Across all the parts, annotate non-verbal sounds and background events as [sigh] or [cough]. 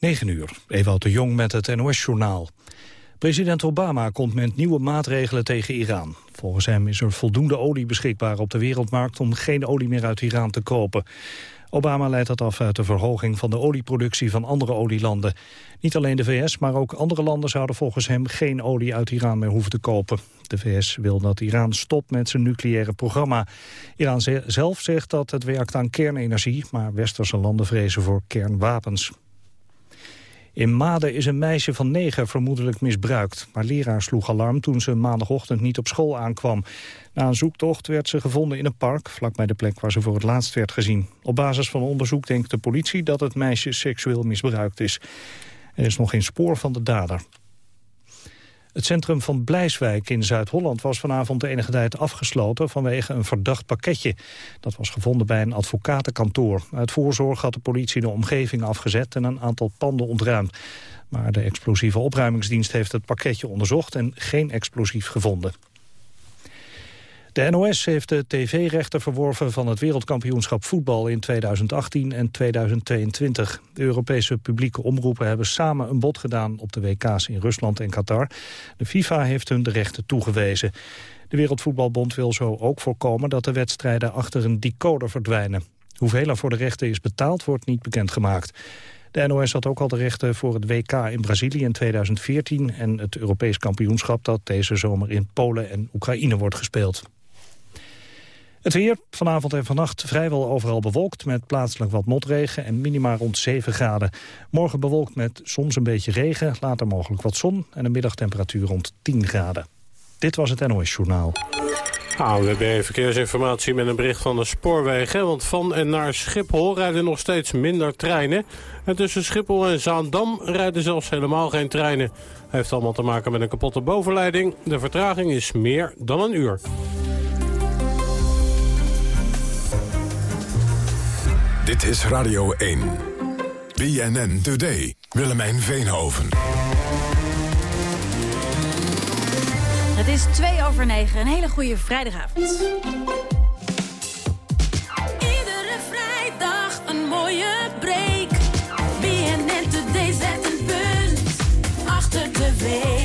9 uur, Ewout de Jong met het NOS-journaal. President Obama komt met nieuwe maatregelen tegen Iran. Volgens hem is er voldoende olie beschikbaar op de wereldmarkt... om geen olie meer uit Iran te kopen. Obama leidt dat af uit de verhoging van de olieproductie van andere olielanden. Niet alleen de VS, maar ook andere landen zouden volgens hem geen olie uit Iran meer hoeven te kopen. De VS wil dat Iran stopt met zijn nucleaire programma. Iran zelf zegt dat het werkt aan kernenergie, maar westerse landen vrezen voor kernwapens. In Maden is een meisje van negen vermoedelijk misbruikt. Maar leraar sloeg alarm toen ze maandagochtend niet op school aankwam. Na een zoektocht werd ze gevonden in een park... vlakbij de plek waar ze voor het laatst werd gezien. Op basis van onderzoek denkt de politie dat het meisje seksueel misbruikt is. Er is nog geen spoor van de dader. Het centrum van Blijswijk in Zuid-Holland was vanavond de enige tijd afgesloten vanwege een verdacht pakketje. Dat was gevonden bij een advocatenkantoor. Uit voorzorg had de politie de omgeving afgezet en een aantal panden ontruimd. Maar de explosieve opruimingsdienst heeft het pakketje onderzocht en geen explosief gevonden. De NOS heeft de tv-rechten verworven van het wereldkampioenschap voetbal in 2018 en 2022. De Europese publieke omroepen hebben samen een bod gedaan op de WK's in Rusland en Qatar. De FIFA heeft hun de rechten toegewezen. De Wereldvoetbalbond wil zo ook voorkomen dat de wedstrijden achter een decoder verdwijnen. Hoeveel er voor de rechten is betaald wordt niet bekendgemaakt. De NOS had ook al de rechten voor het WK in Brazilië in 2014... en het Europees kampioenschap dat deze zomer in Polen en Oekraïne wordt gespeeld. Het weer vanavond en vannacht vrijwel overal bewolkt... met plaatselijk wat motregen en minima rond 7 graden. Morgen bewolkt met soms een beetje regen, later mogelijk wat zon... en een middagtemperatuur rond 10 graden. Dit was het NOS Journaal. AWB Verkeersinformatie met een bericht van de spoorwegen. Want van en naar Schiphol rijden nog steeds minder treinen. En tussen Schiphol en Zaandam rijden zelfs helemaal geen treinen. Heeft allemaal te maken met een kapotte bovenleiding. De vertraging is meer dan een uur. Dit is Radio 1. BNN Today. Willemijn Veenhoven. Het is 2 over 9. Een hele goede vrijdagavond. Iedere vrijdag een mooie break. BNN Today zet een punt achter de week.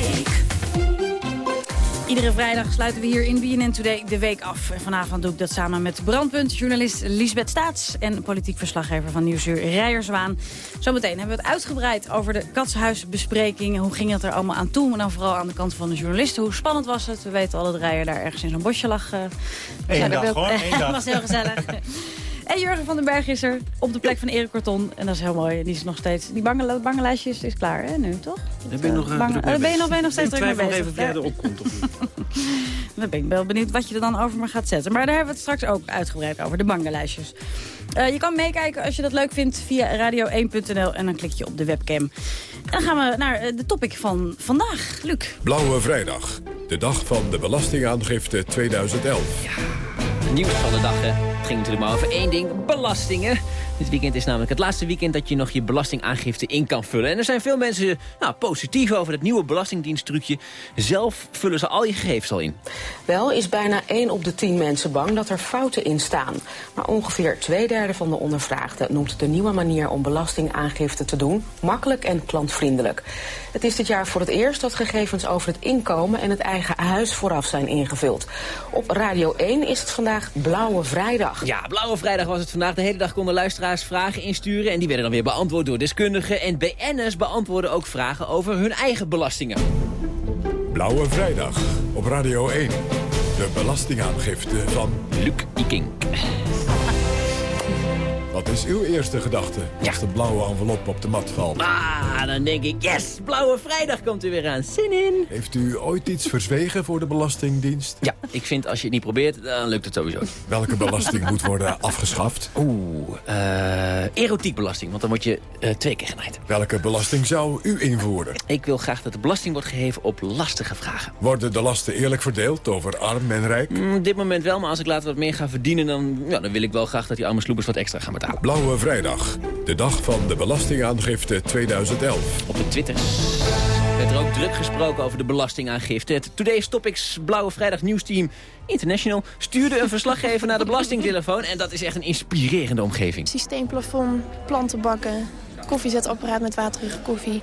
Iedere vrijdag sluiten we hier in BNN Today de week af. En vanavond doe ik dat samen met Brandpunt, journalist Lisbeth Staats... en politiek verslaggever van Nieuwsuur Rijerswaan. Zometeen hebben we het uitgebreid over de katshuisbesprekingen. Hoe ging het er allemaal aan toe? Maar dan vooral aan de kant van de journalisten. Hoe spannend was het? We weten al dat Rijer daar ergens in zo'n bosje lag. Uh, Eén dag hoor, [laughs] was heel gezellig. [laughs] En Jurgen van den Berg is er op de plek van Erik Korton. En dat is heel mooi. Die is nog steeds... Die bange, bange lijstje is, is klaar, hè, nu, toch? Daar ben, nog, uh, bang, ben, ben je nog, ben je nog steeds druk mee bezig? even of jij erop komt of niet. [laughs] dan ben ik wel benieuwd wat je er dan over me gaat zetten. Maar daar hebben we het straks ook uitgebreid over, de bangenlijstjes. Uh, je kan meekijken als je dat leuk vindt via radio1.nl en dan klik je op de webcam. En dan gaan we naar de topic van vandaag. Luc. Blauwe Vrijdag. De dag van de belastingaangifte 2011. Ja, nieuws van de dag, hè. Het ging natuurlijk maar over één ding, belastingen. Dit weekend is namelijk het laatste weekend dat je nog je belastingaangifte in kan vullen. En er zijn veel mensen nou, positief over het nieuwe belastingdiensttrucje. Zelf vullen ze al je gegevens al in. Wel is bijna 1 op de 10 mensen bang dat er fouten in staan. Maar ongeveer twee derde van de ondervraagden noemt de nieuwe manier om belastingaangifte te doen makkelijk en klantvriendelijk. Het is dit jaar voor het eerst dat gegevens over het inkomen en het eigen huis vooraf zijn ingevuld. Op Radio 1 is het vandaag Blauwe Vrijdag. Ja, Blauwe Vrijdag was het vandaag. De hele dag konden vragen insturen en die werden dan weer beantwoord door deskundigen. En BN'ers beantwoorden ook vragen over hun eigen belastingen. Blauwe Vrijdag op Radio 1. De belastingaangifte van Luc Ikink. Wat is uw eerste gedachte als de blauwe envelop op de mat valt? Ah, dan denk ik, yes, Blauwe Vrijdag komt er weer aan. Zin in. Heeft u ooit iets verzwegen voor de Belastingdienst? Ja, ik vind als je het niet probeert, dan lukt het sowieso. Welke belasting moet worden afgeschaft? Oeh, uh, erotiekbelasting, want dan word je uh, twee keer genaaid. Welke belasting zou u invoeren? Ik wil graag dat de belasting wordt geheven op lastige vragen. Worden de lasten eerlijk verdeeld over arm en rijk? Mm, op dit moment wel, maar als ik later wat meer ga verdienen... dan, ja, dan wil ik wel graag dat die arme sloepers wat extra gaan betalen. Blauwe Vrijdag, de dag van de belastingaangifte 2011. Op de Twitter werd er ook druk gesproken over de belastingaangifte. Het Today's Topics Blauwe Vrijdag nieuwsteam International stuurde een verslaggever naar de belastingtelefoon. En dat is echt een inspirerende omgeving. Systeemplafond, plantenbakken, koffiezetapparaat met waterige koffie.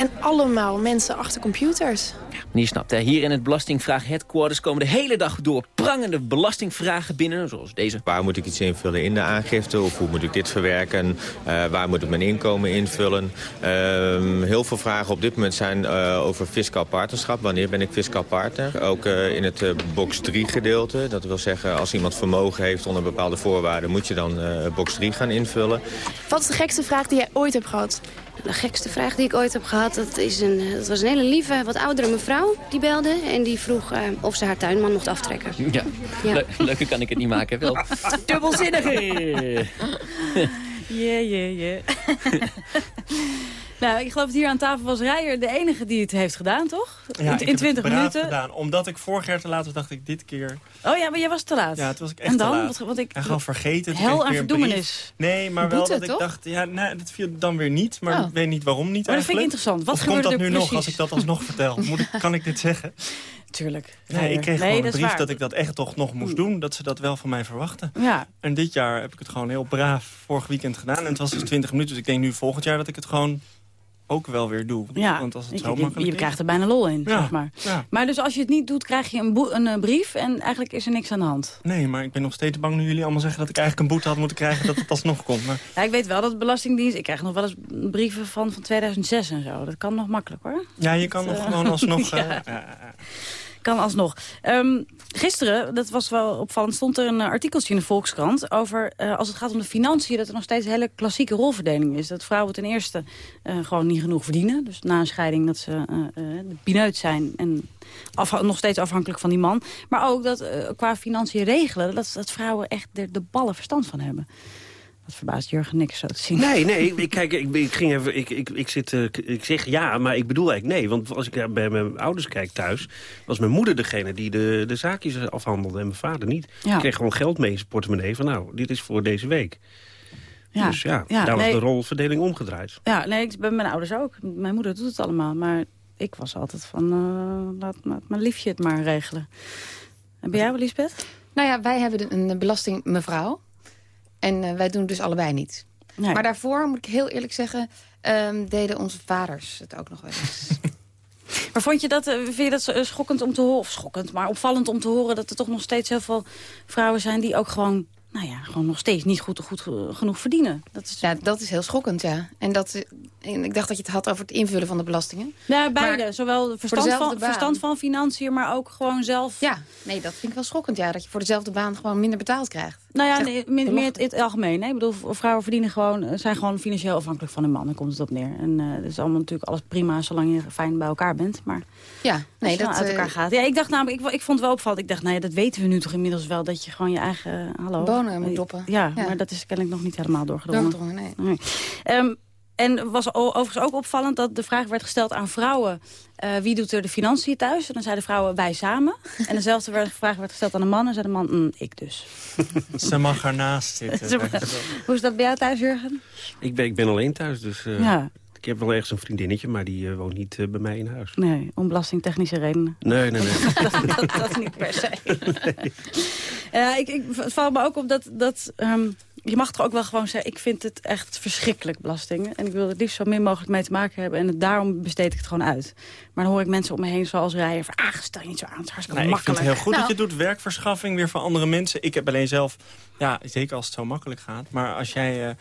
En allemaal mensen achter computers. Je snapt, hè? hier in het Belastingvraag Headquarters komen de hele dag door prangende belastingvragen binnen, zoals deze. Waar moet ik iets invullen in de aangifte of hoe moet ik dit verwerken? Eh, waar moet ik mijn inkomen invullen? Ehm, heel veel vragen op dit moment zijn eh, over fiscaal partnerschap. Wanneer ben ik fiscaal partner? Ook eh, in het box 3 gedeelte. Dat wil zeggen, als iemand vermogen heeft onder bepaalde voorwaarden... moet je dan box 3 gaan invullen. Wat is de gekste vraag die jij ooit hebt gehad? De gekste vraag die ik ooit heb gehad, dat, is een, dat was een hele lieve, wat oudere mevrouw die belde. En die vroeg uh, of ze haar tuinman mocht aftrekken. Ja, ja. Le leuker kan ik het niet maken, wel. Dubbelzinnige! Jee, jee, jee. Nou, ik geloof dat hier aan tafel was Rijer de enige die het heeft gedaan, toch? Ja, in, in 20 minuten. gedaan. Omdat ik vorig jaar te laat was, dacht ik dit keer... Oh ja, maar jij was te laat. Ja, het was ik echt en dan? te laat. Wat, wat ik, en gewoon vergeten. Hel aan verdoemenis. Nee, maar wel Boete, dat ik toch? dacht... Ja, nee, dat viel dan weer niet. Maar Oh. ik weet niet waarom niet Maar dat vind ik interessant. Wat of komt dat er nu nog precies? als ik dat alsnog vertel? Moet ik, kan ik dit zeggen? [laughs] Tuurlijk. Nee, ik kreeg nee, gewoon een brief dat ik dat echt toch nog moest doen. Dat ze dat wel van mij verwachten. Ja, En dit jaar heb ik het gewoon heel braaf vorig weekend gedaan. En het was dus 20 minuten. Dus ik denk nu volgend jaar dat ik het gewoon ook wel weer doe. ja. Want als het Je- zo je, je krijgt er bijna lol in, Ja, zeg maar. ja. Maar dus als je het niet doet, krijg je een, boe- een, eh, brief en eigenlijk is er niks aan de hand. Nee, maar ik ben nog steeds bang nu jullie allemaal zeggen... dat ik eigenlijk een boete had moeten krijgen dat het alsnog komt. Maar Ja, ik weet wel dat de Belastingdienst... Ik krijg nog wel eens brieven van, van 2006 en zo. Dat kan nog makkelijk, hoor. ja, je kan Dat, nog eh, gewoon alsnog... [laughs] ja. eh, Kan alsnog. Ehm, gisteren, dat was wel opvallend, stond er een eh, artikeltje in de Volkskrant... over eh, als het gaat om de financiën, dat er nog steeds een hele klassieke rolverdeling is. Dat vrouwen ten eerste eh, gewoon niet genoeg verdienen. Dus na een scheiding dat ze de pineut zijn en nog steeds afhankelijk van die man. Maar ook dat qua financiën regelen, dat, dat vrouwen echt de ballen verstand van hebben. Dat verbaast Jurgen niks zo te zien. Nee, nee, ik, kijk, ik, ik ging even, ik, ik, ik, zit, eh, ik zeg ja, maar ik bedoel eigenlijk nee. Want als ik eh, bij mijn ouders kijk thuis, was mijn moeder degene die de, de zaakjes afhandelde en mijn vader niet. Ja. Ik kreeg gewoon geld mee in zijn portemonnee van nou, dit is voor deze week. Ja. Dus ja, Ja, daar nee. was de rolverdeling omgedraaid. Ja, nee, ik, bij mijn ouders ook. Mijn moeder doet het allemaal. Maar ik was altijd van, eh, laat, laat mijn liefje het maar regelen. En jij wel, Lisbeth? Nou ja, wij hebben een belastingmevrouw. En eh, wij doen dus allebei niet. Nee. Maar daarvoor, moet ik heel eerlijk zeggen... ehm, deden onze vaders het ook nog wel eens. [laughs] Maar vond je dat, eh, vind je dat eh, schokkend om te horen? Of schokkend, maar opvallend om te horen... dat er toch nog steeds heel veel vrouwen zijn... die ook gewoon, nou ja, gewoon nog steeds niet goed, goed ge- genoeg verdienen. Dat is... ja, dat is heel schokkend, ja. En, dat, en ik dacht dat je het had over het invullen van de belastingen. Ja, beide. Maar Zowel verstand van, baan. verstand van financiën, maar ook gewoon zelf... Ja, nee, dat vind ik wel schokkend, ja. Dat je voor dezelfde baan gewoon minder betaald krijgt. Nou ja, nee, meer, meer het, in het algemeen. Hè? Ik bedoel, vrouwen verdienen gewoon, eh, zijn gewoon financieel afhankelijk van hun man. Daar komt het op neer. En eh dat is allemaal natuurlijk alles prima, zolang je fijn bij elkaar bent. Maar Ja, nee, dat uit eh, elkaar gaat. Ja, ik dacht namelijk, ik, ik vond het wel opvallend. Ik dacht, nou ja, dat weten we nu toch inmiddels wel, dat je gewoon je eigen, eh, hallo. Bonen moet Eh, doppen. Ja, Ja. maar dat is kennelijk nog niet helemaal doorgedrongen. doorgedrongen, nee. Nee. En was overigens ook opvallend dat de vraag werd gesteld aan vrouwen... eh, wie doet er de financiën thuis? En dan zeiden vrouwen, wij samen. En dezelfde werd- vraag werd gesteld aan een man. En zei de man, "Mm, ik dus. [laughs] ze mag ernaast zitten. Hoe is dat bij jou thuis, Jurgen? Ik ben, ik ben alleen thuis, dus eh, Ja. ik heb wel ergens een vriendinnetje... maar die eh, woont niet bij mij in huis. Nee, om belastingtechnische redenen. Nee, nee, nee. [laughs] dat, dat, dat niet per se. [laughs] Ja, ik, ik, het valt me ook op dat... dat ehm, je mag toch ook wel gewoon zeggen... ik vind het echt verschrikkelijk, belastingen. En ik wil het liefst zo min mogelijk mee te maken hebben. En het- daarom besteed ik het gewoon uit. Maar dan hoor ik mensen om me heen zoals rijden... van, ah, stel je niet zo aan, het is hartstikke Nee, ik vind het heel goed Nou. dat je het doet. Werkverschaffing weer voor andere mensen. Ik heb alleen zelf, ja, zeker als het zo makkelijk gaat. Maar als jij eh,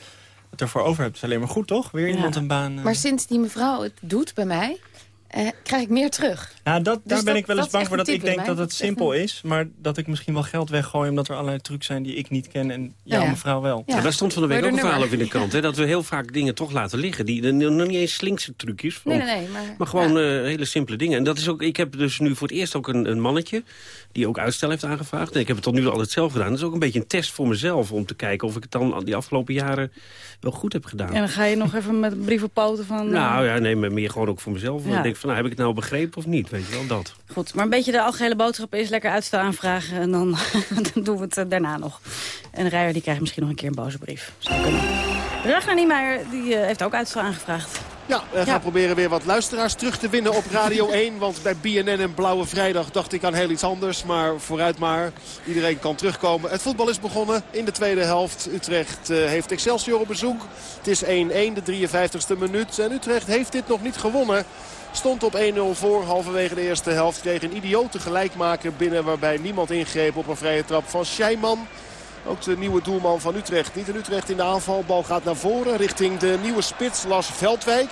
het ervoor over hebt, is het alleen maar goed, toch? Weer iemand een baan. eh. Maar sinds die mevrouw het doet bij mij, eh, krijg ik meer terug. Nou, dat, daar Dus ben dat- ik wel eens bang voor. Dat ik denk dat het simpel is. Maar dat ik misschien wel geld weggooi... omdat er allerlei trucs zijn die ik niet ken. En jouw Ja. mevrouw wel. Ja. Ja, daar stond van de week ook een er verhaal op nummer. in de krant. Hè, dat we heel vaak dingen toch laten liggen. Die, nog niet eens slinkse trucjes. Van, Nee, nee, nee. Maar, Maar gewoon ja. eh, hele simpele dingen. En dat is ook, ik heb dus nu voor het eerst ook een, een mannetje... die ook uitstel heeft aangevraagd. En ik heb het tot nu toe altijd zelf gedaan. Dat is ook een beetje een test voor mezelf... om te kijken of ik het dan al die afgelopen jaren wel goed heb gedaan. En dan ga je nog even met een brief op poten van... eh, Nou ja, nee, maar meer gewoon ook voor mezelf. Ja. Ik denk van, nou, heb ik het nou begrepen of niet? Weet je wel, dat. Goed, maar een beetje de algehele boodschap is lekker uitstel aanvragen... en dan, [laughs] dan doen we het eh, daarna nog. En de Rijer die krijgt misschien nog een keer een boze brief. Zou kunnen. Ragnar Niemeyer die, eh, heeft ook uitstel aangevraagd. Ja, we gaan proberen weer wat luisteraars terug te winnen op Radio [laughs] 1. Want bij BNN en Blauwe Vrijdag dacht ik aan heel iets anders. Maar vooruit maar. Iedereen kan terugkomen. Het voetbal is begonnen in de tweede helft. Utrecht eh, heeft Excelsior op bezoek. Het is 1-1, de 53ste minuut. En Utrecht heeft dit nog niet gewonnen. Stond op 1-0 voor halverwege de eerste helft. Kreeg een idiote gelijkmaker binnen waarbij niemand ingreep op een vrije trap van Scheiman. Ook de nieuwe doelman van Utrecht. Niet in Utrecht in de aanval. Bal gaat naar voren richting de nieuwe spits Lars Veldwijk.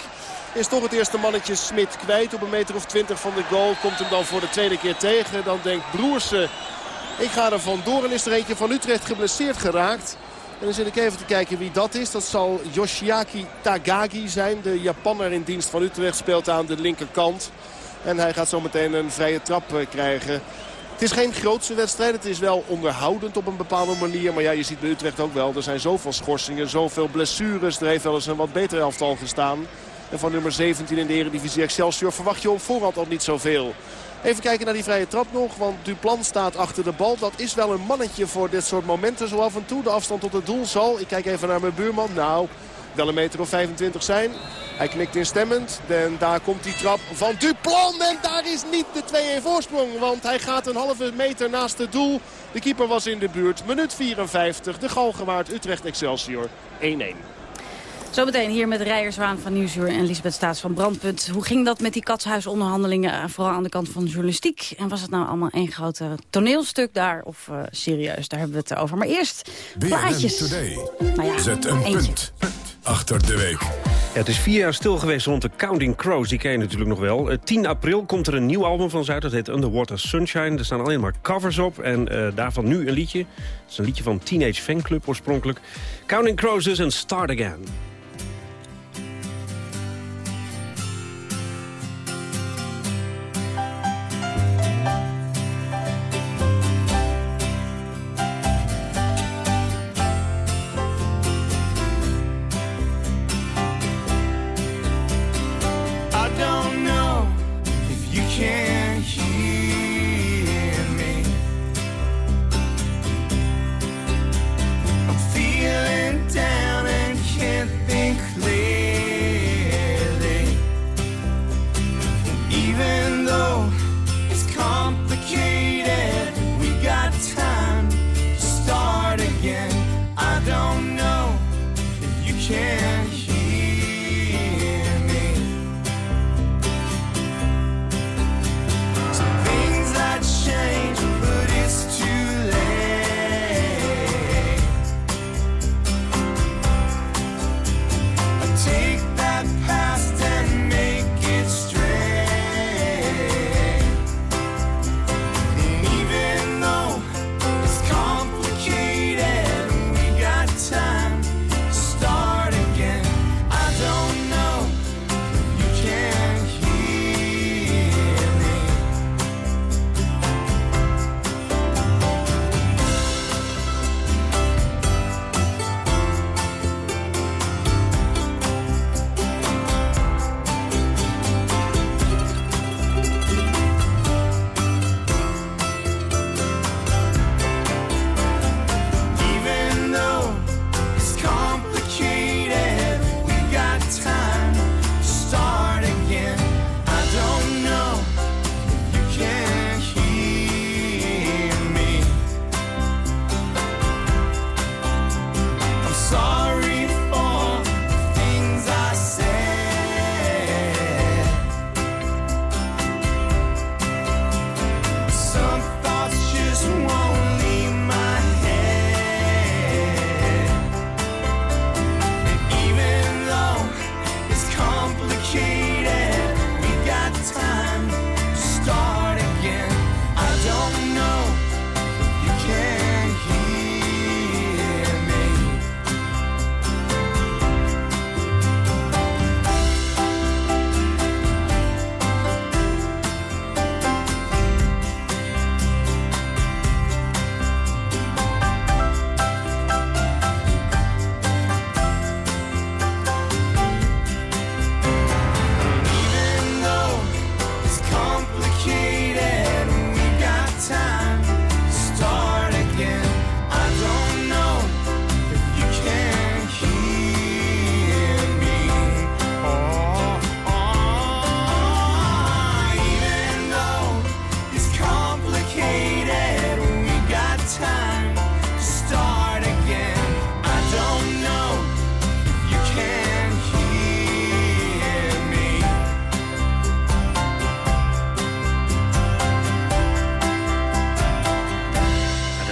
Is toch het eerste mannetje Smit kwijt op een meter of 20 van de goal. Komt hem dan voor de tweede keer tegen. Dan denkt Broersen, ik ga er vandoor. En is er eentje van Utrecht geblesseerd geraakt. En dan zit ik even te kijken wie dat is. Dat zal Yoshiaki Tagagi zijn. De Japanner in dienst van Utrecht speelt aan de linkerkant. En hij gaat zo meteen een vrije trap eh, krijgen. Het is geen grootste wedstrijd. Het is wel onderhoudend op een bepaalde manier. Maar ja, je ziet bij Utrecht ook wel. Er zijn zoveel schorsingen, zoveel blessures. Er heeft wel eens een wat beter elftal gestaan. En van nummer 17 in de Eredivisie Excelsior verwacht je op voorhand al niet zoveel. Even kijken naar die vrije trap nog. Want Duplan staat achter de bal. Dat is wel een mannetje voor dit soort momenten. Zo af en toe. De afstand tot het doel zal. Ik kijk even naar mijn buurman. Nou, wel een meter of 25 zijn. Hij knikt instemmend. En daar komt die trap van Duplan. En daar is niet de 2-1 voorsprong. Want hij gaat een halve meter naast het doel. De keeper was in de buurt. Minuut 54. De Galgenwaard Utrecht Excelsior 1-1. Zometeen hier met Rijerswaan van Nieuwsuur en Lisbeth Staats van Brandpunt. Hoe ging dat met die katshuisonderhandelingen, eh, vooral aan de kant van de journalistiek? En was het nou allemaal één groot toneelstuk daar of uh, serieus? Daar hebben we het over. Maar eerst plaatjes. Today. Nou ja, Zet een eentje. punt achter de week. Ja, het is vier jaar stil geweest rond de Counting Crows. Die ken je natuurlijk nog wel. Eh, 10 april komt er een nieuw album van ze uit. Dat heet Underwater Sunshine. Er staan alleen maar covers op. En eh, daarvan nu een liedje. Het is een liedje van Teenage Fanclub oorspronkelijk. Counting Crows dus en Start Again.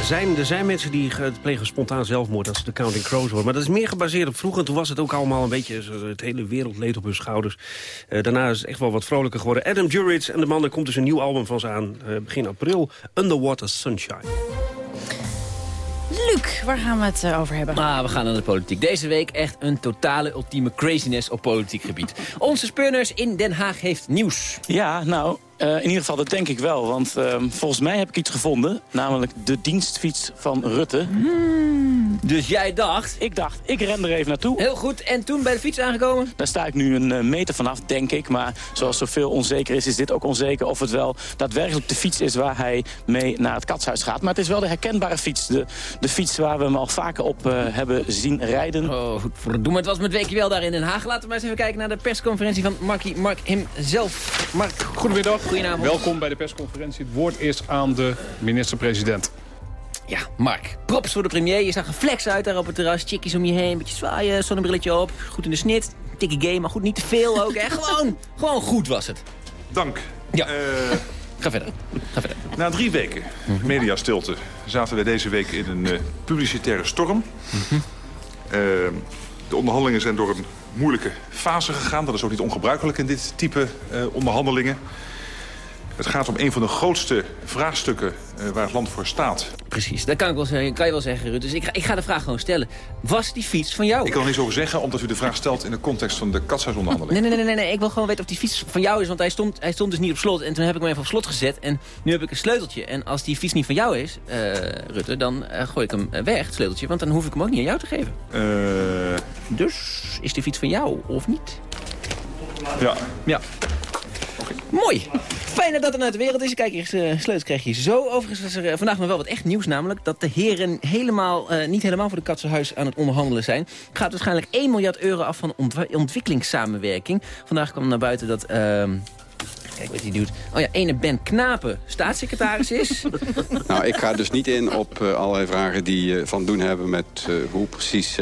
Zijn, er zijn mensen die eh, plegen spontaan zelfmoord als ze de Counting Crows horen. Maar dat is meer gebaseerd op vroeger. Toen was het ook allemaal een beetje het hele wereld leed op hun schouders. Eh, daarna is het echt wel wat vrolijker geworden. Adam Duritz en de man, er komt dus een nieuw album van ze aan. eh, begin april, Underwater Sunshine. Luc, waar gaan we het eh, over hebben? Ah, we gaan naar de politiek. Deze week echt een totale ultieme craziness op politiek gebied. Onze speurners in Den Haag heeft nieuws. Ja, nou, eh, in ieder geval dat denk ik wel. Want ehm, volgens mij heb ik iets gevonden. Namelijk de dienstfiets van Rutte. Dus jij dacht? Ik dacht, ik ren er even naartoe. Heel goed. En toen bij de fiets aangekomen? Daar sta ik nu een eh, meter vanaf, denk ik. Maar zoals zoveel onzeker is, is dit ook onzeker... of het wel daadwerkelijk de fiets is waar hij mee naar het katshuis gaat. Maar het is wel de herkenbare fiets. De, de fiets waar we hem al vaker op eh, hebben zien rijden. Oh, goed verdomme. Het was met weekje wel daar in Den Haag. Laten we maar eens even kijken naar de persconferentie van Markie Mark hemzelf. Mark, Goedemiddag. Goedenavond. Welkom bij de persconferentie. Het woord is aan de minister-president. Ja, Mark. Props voor de premier. Je zag een flex uit daar op het terras. Chickies om je heen. Beetje zwaaien. Zonnebrilletje op. Goed in de snit. Tikkie game, maar goed, niet te veel ook. Hè? [laughs] gewoon, gewoon goed was het. Dank. Ja. Eh, [laughs] Ga verder. Ga verder. na drie weken mediastilte zaten we deze week in een eh, publicitaire storm. Eh, de onderhandelingen zijn door een moeilijke fase gegaan. Dat is ook niet ongebruikelijk in dit type eh, onderhandelingen. Het gaat om een van de grootste vraagstukken eh, waar het land voor staat. Precies, dat kan, ik wel zeggen, kan je wel zeggen, Ruud. Dus ik ga, ik ga de vraag gewoon stellen. Was die fiets van jou? Ik kan er niets over zeggen, omdat u de vraag stelt in de context van de katshuisonderhandelingen. Nee, nee, nee, nee, nee, ik wil gewoon weten of die fiets van jou is. Want hij stond, hij stond dus niet op slot. En toen heb ik hem even op slot gezet. En nu heb ik een sleuteltje. En als die fiets niet van jou is, eh, Rutte, dan eh, gooi ik hem weg, het sleuteltje. Want dan hoef ik hem ook niet aan jou te geven. Eh, Dus is die fiets van jou of niet? ja. Ja. Mooi. Fijn dat dan uit de wereld is. Kijk, hier uh, sleutels krijg je zo. Overigens was er eh, vandaag nog wel wat echt nieuws. Namelijk dat de heren helemaal, eh, niet helemaal voor de Katsenhuis aan het onderhandelen zijn. Gaat waarschijnlijk 1 miljard euro af van ontwikkelingssamenwerking. Vandaag kwam naar buiten dat... ehm, Kijk wat hij doet. Oh ja, ene Ben Knapen staatssecretaris is. [laughs] Nou, ik ga dus niet in op eh, allerlei vragen die eh, van doen hebben met eh, hoe precies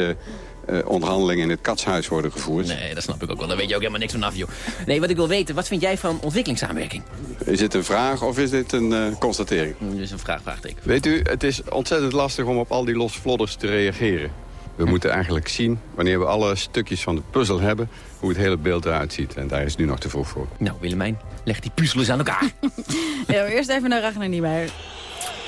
eh, eh, onderhandelingen in het katshuis worden gevoerd. Nee, dat snap ik ook wel. Daar weet je ook helemaal niks vanaf, joh. Nee, wat ik wil weten, wat vind jij van ontwikkelingssamenwerking? Is dit een vraag of is dit een eh, constatering? Dat is een vraag, vraagteken. Weet u, het is ontzettend lastig om op al die losse vlodders te reageren. We moeten eigenlijk zien, wanneer we alle stukjes van de puzzel hebben... hoe het hele beeld eruit ziet. En daar is het nu nog te vroeg voor. Nou, Willemijn, leg die puzzel eens aan elkaar. [laughs] Ja, eerst even naar Ragnar Niemeyer.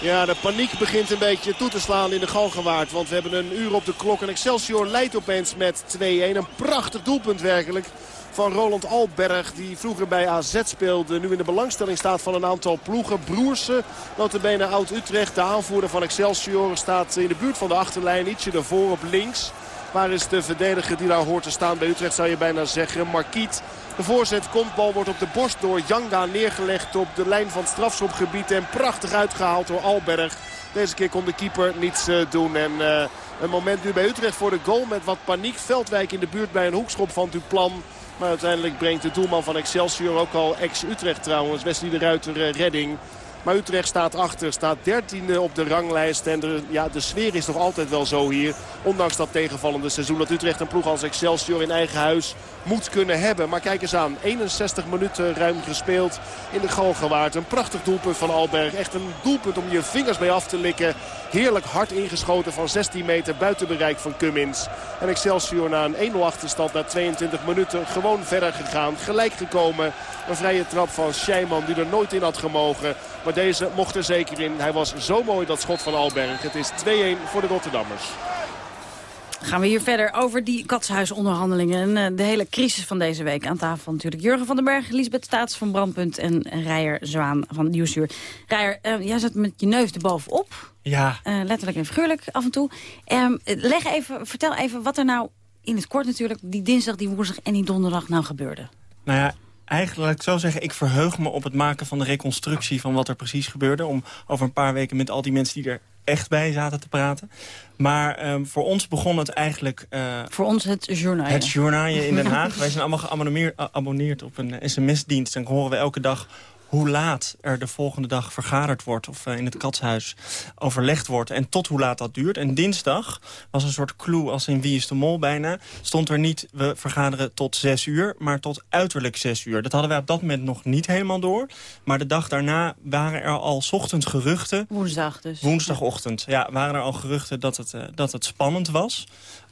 Ja, de paniek begint een beetje toe te slaan in de Galgenwaard. Want we hebben een uur op de klok en Excelsior leidt opeens met 2-1. Een prachtig doelpunt werkelijk van Roland Alberg. Die vroeger bij AZ speelde. Nu in de belangstelling staat van een aantal ploegen. Broersen, notabene Oud-Utrecht. De aanvoerder van Excelsior staat in de buurt van de achterlijn. Ietsje daarvoor op links. Waar is de verdediger die daar hoort te staan bij Utrecht zou je bijna zeggen. Marquiet. De voorzet komt, bal wordt op de borst door Janga neergelegd op de lijn van het strafschopgebied. En prachtig uitgehaald door Alberg. Deze keer kon de keeper niets eh, doen. En eh, een moment nu bij Utrecht voor de goal met wat paniek. Veldwijk in de buurt bij een hoekschop van Duplan. Maar uiteindelijk brengt de doelman van Excelsior, ook al ex-Utrecht trouwens, Wesley de Ruiter eh, redding. Maar Utrecht staat achter, staat dertiende op de ranglijst. En de, ja, de sfeer is nog altijd wel zo hier. Ondanks dat tegenvallende seizoen dat Utrecht een ploeg als Excelsior in eigen huis moet kunnen hebben. Maar kijk eens aan, 61 minuten ruim gespeeld in de Galgenwaard. Een prachtig doelpunt van Alberg. Echt een doelpunt om je vingers mee af te likken. Heerlijk hard ingeschoten van 16 meter buiten bereik van Cummins. En Excelsior na een 1-0 achterstand na 22 minuten gewoon verder gegaan. Gelijk gekomen. Een vrije trap van Scheiman die er nooit in had gemogen. Maar deze mocht er zeker in. Hij was zo mooi dat schot van Alberg. Het is 2-1 voor de Rotterdammers. Gaan we hier verder over die katshuisonderhandelingen. En eh, de hele crisis van deze week. Aan tafel natuurlijk Jurgen van den Berg, Lisbeth Staats van Brandpunt... en Rijer Zwaan van Nieuwsuur. Rijer, eh, jij zat met je neus erbovenop. Ja. Eh, letterlijk en figuurlijk af en toe. Ehm, leg even, vertel even wat er nou in het kort natuurlijk... die dinsdag, die woensdag en die donderdag nou gebeurde. Nou ja, eigenlijk laat ik zo zeggen, ik verheug me op het maken van de reconstructie van wat er precies gebeurde. Om over een paar weken met al die mensen die er echt bij zaten te praten. Maar ehm, voor ons begon het eigenlijk... eh, Voor ons het journaal. het journaal in Den [laughs] Haag. Wij zijn allemaal geabonneerd abonneerd op een sms-dienst. En horen we elke dag hoe laat er de volgende dag vergaderd wordt... of eh, in het katshuis overlegd wordt en tot hoe laat dat duurt. En dinsdag was een soort clue als in Wie is de Mol bijna... stond er niet, we vergaderen tot zes uur, maar tot uiterlijk zes uur. Dat hadden wij op dat moment nog niet helemaal door. Maar de dag daarna waren er al ochtends geruchten... Woensdag dus. Woensdagochtend, ja, waren er al geruchten dat het, eh, dat het spannend was.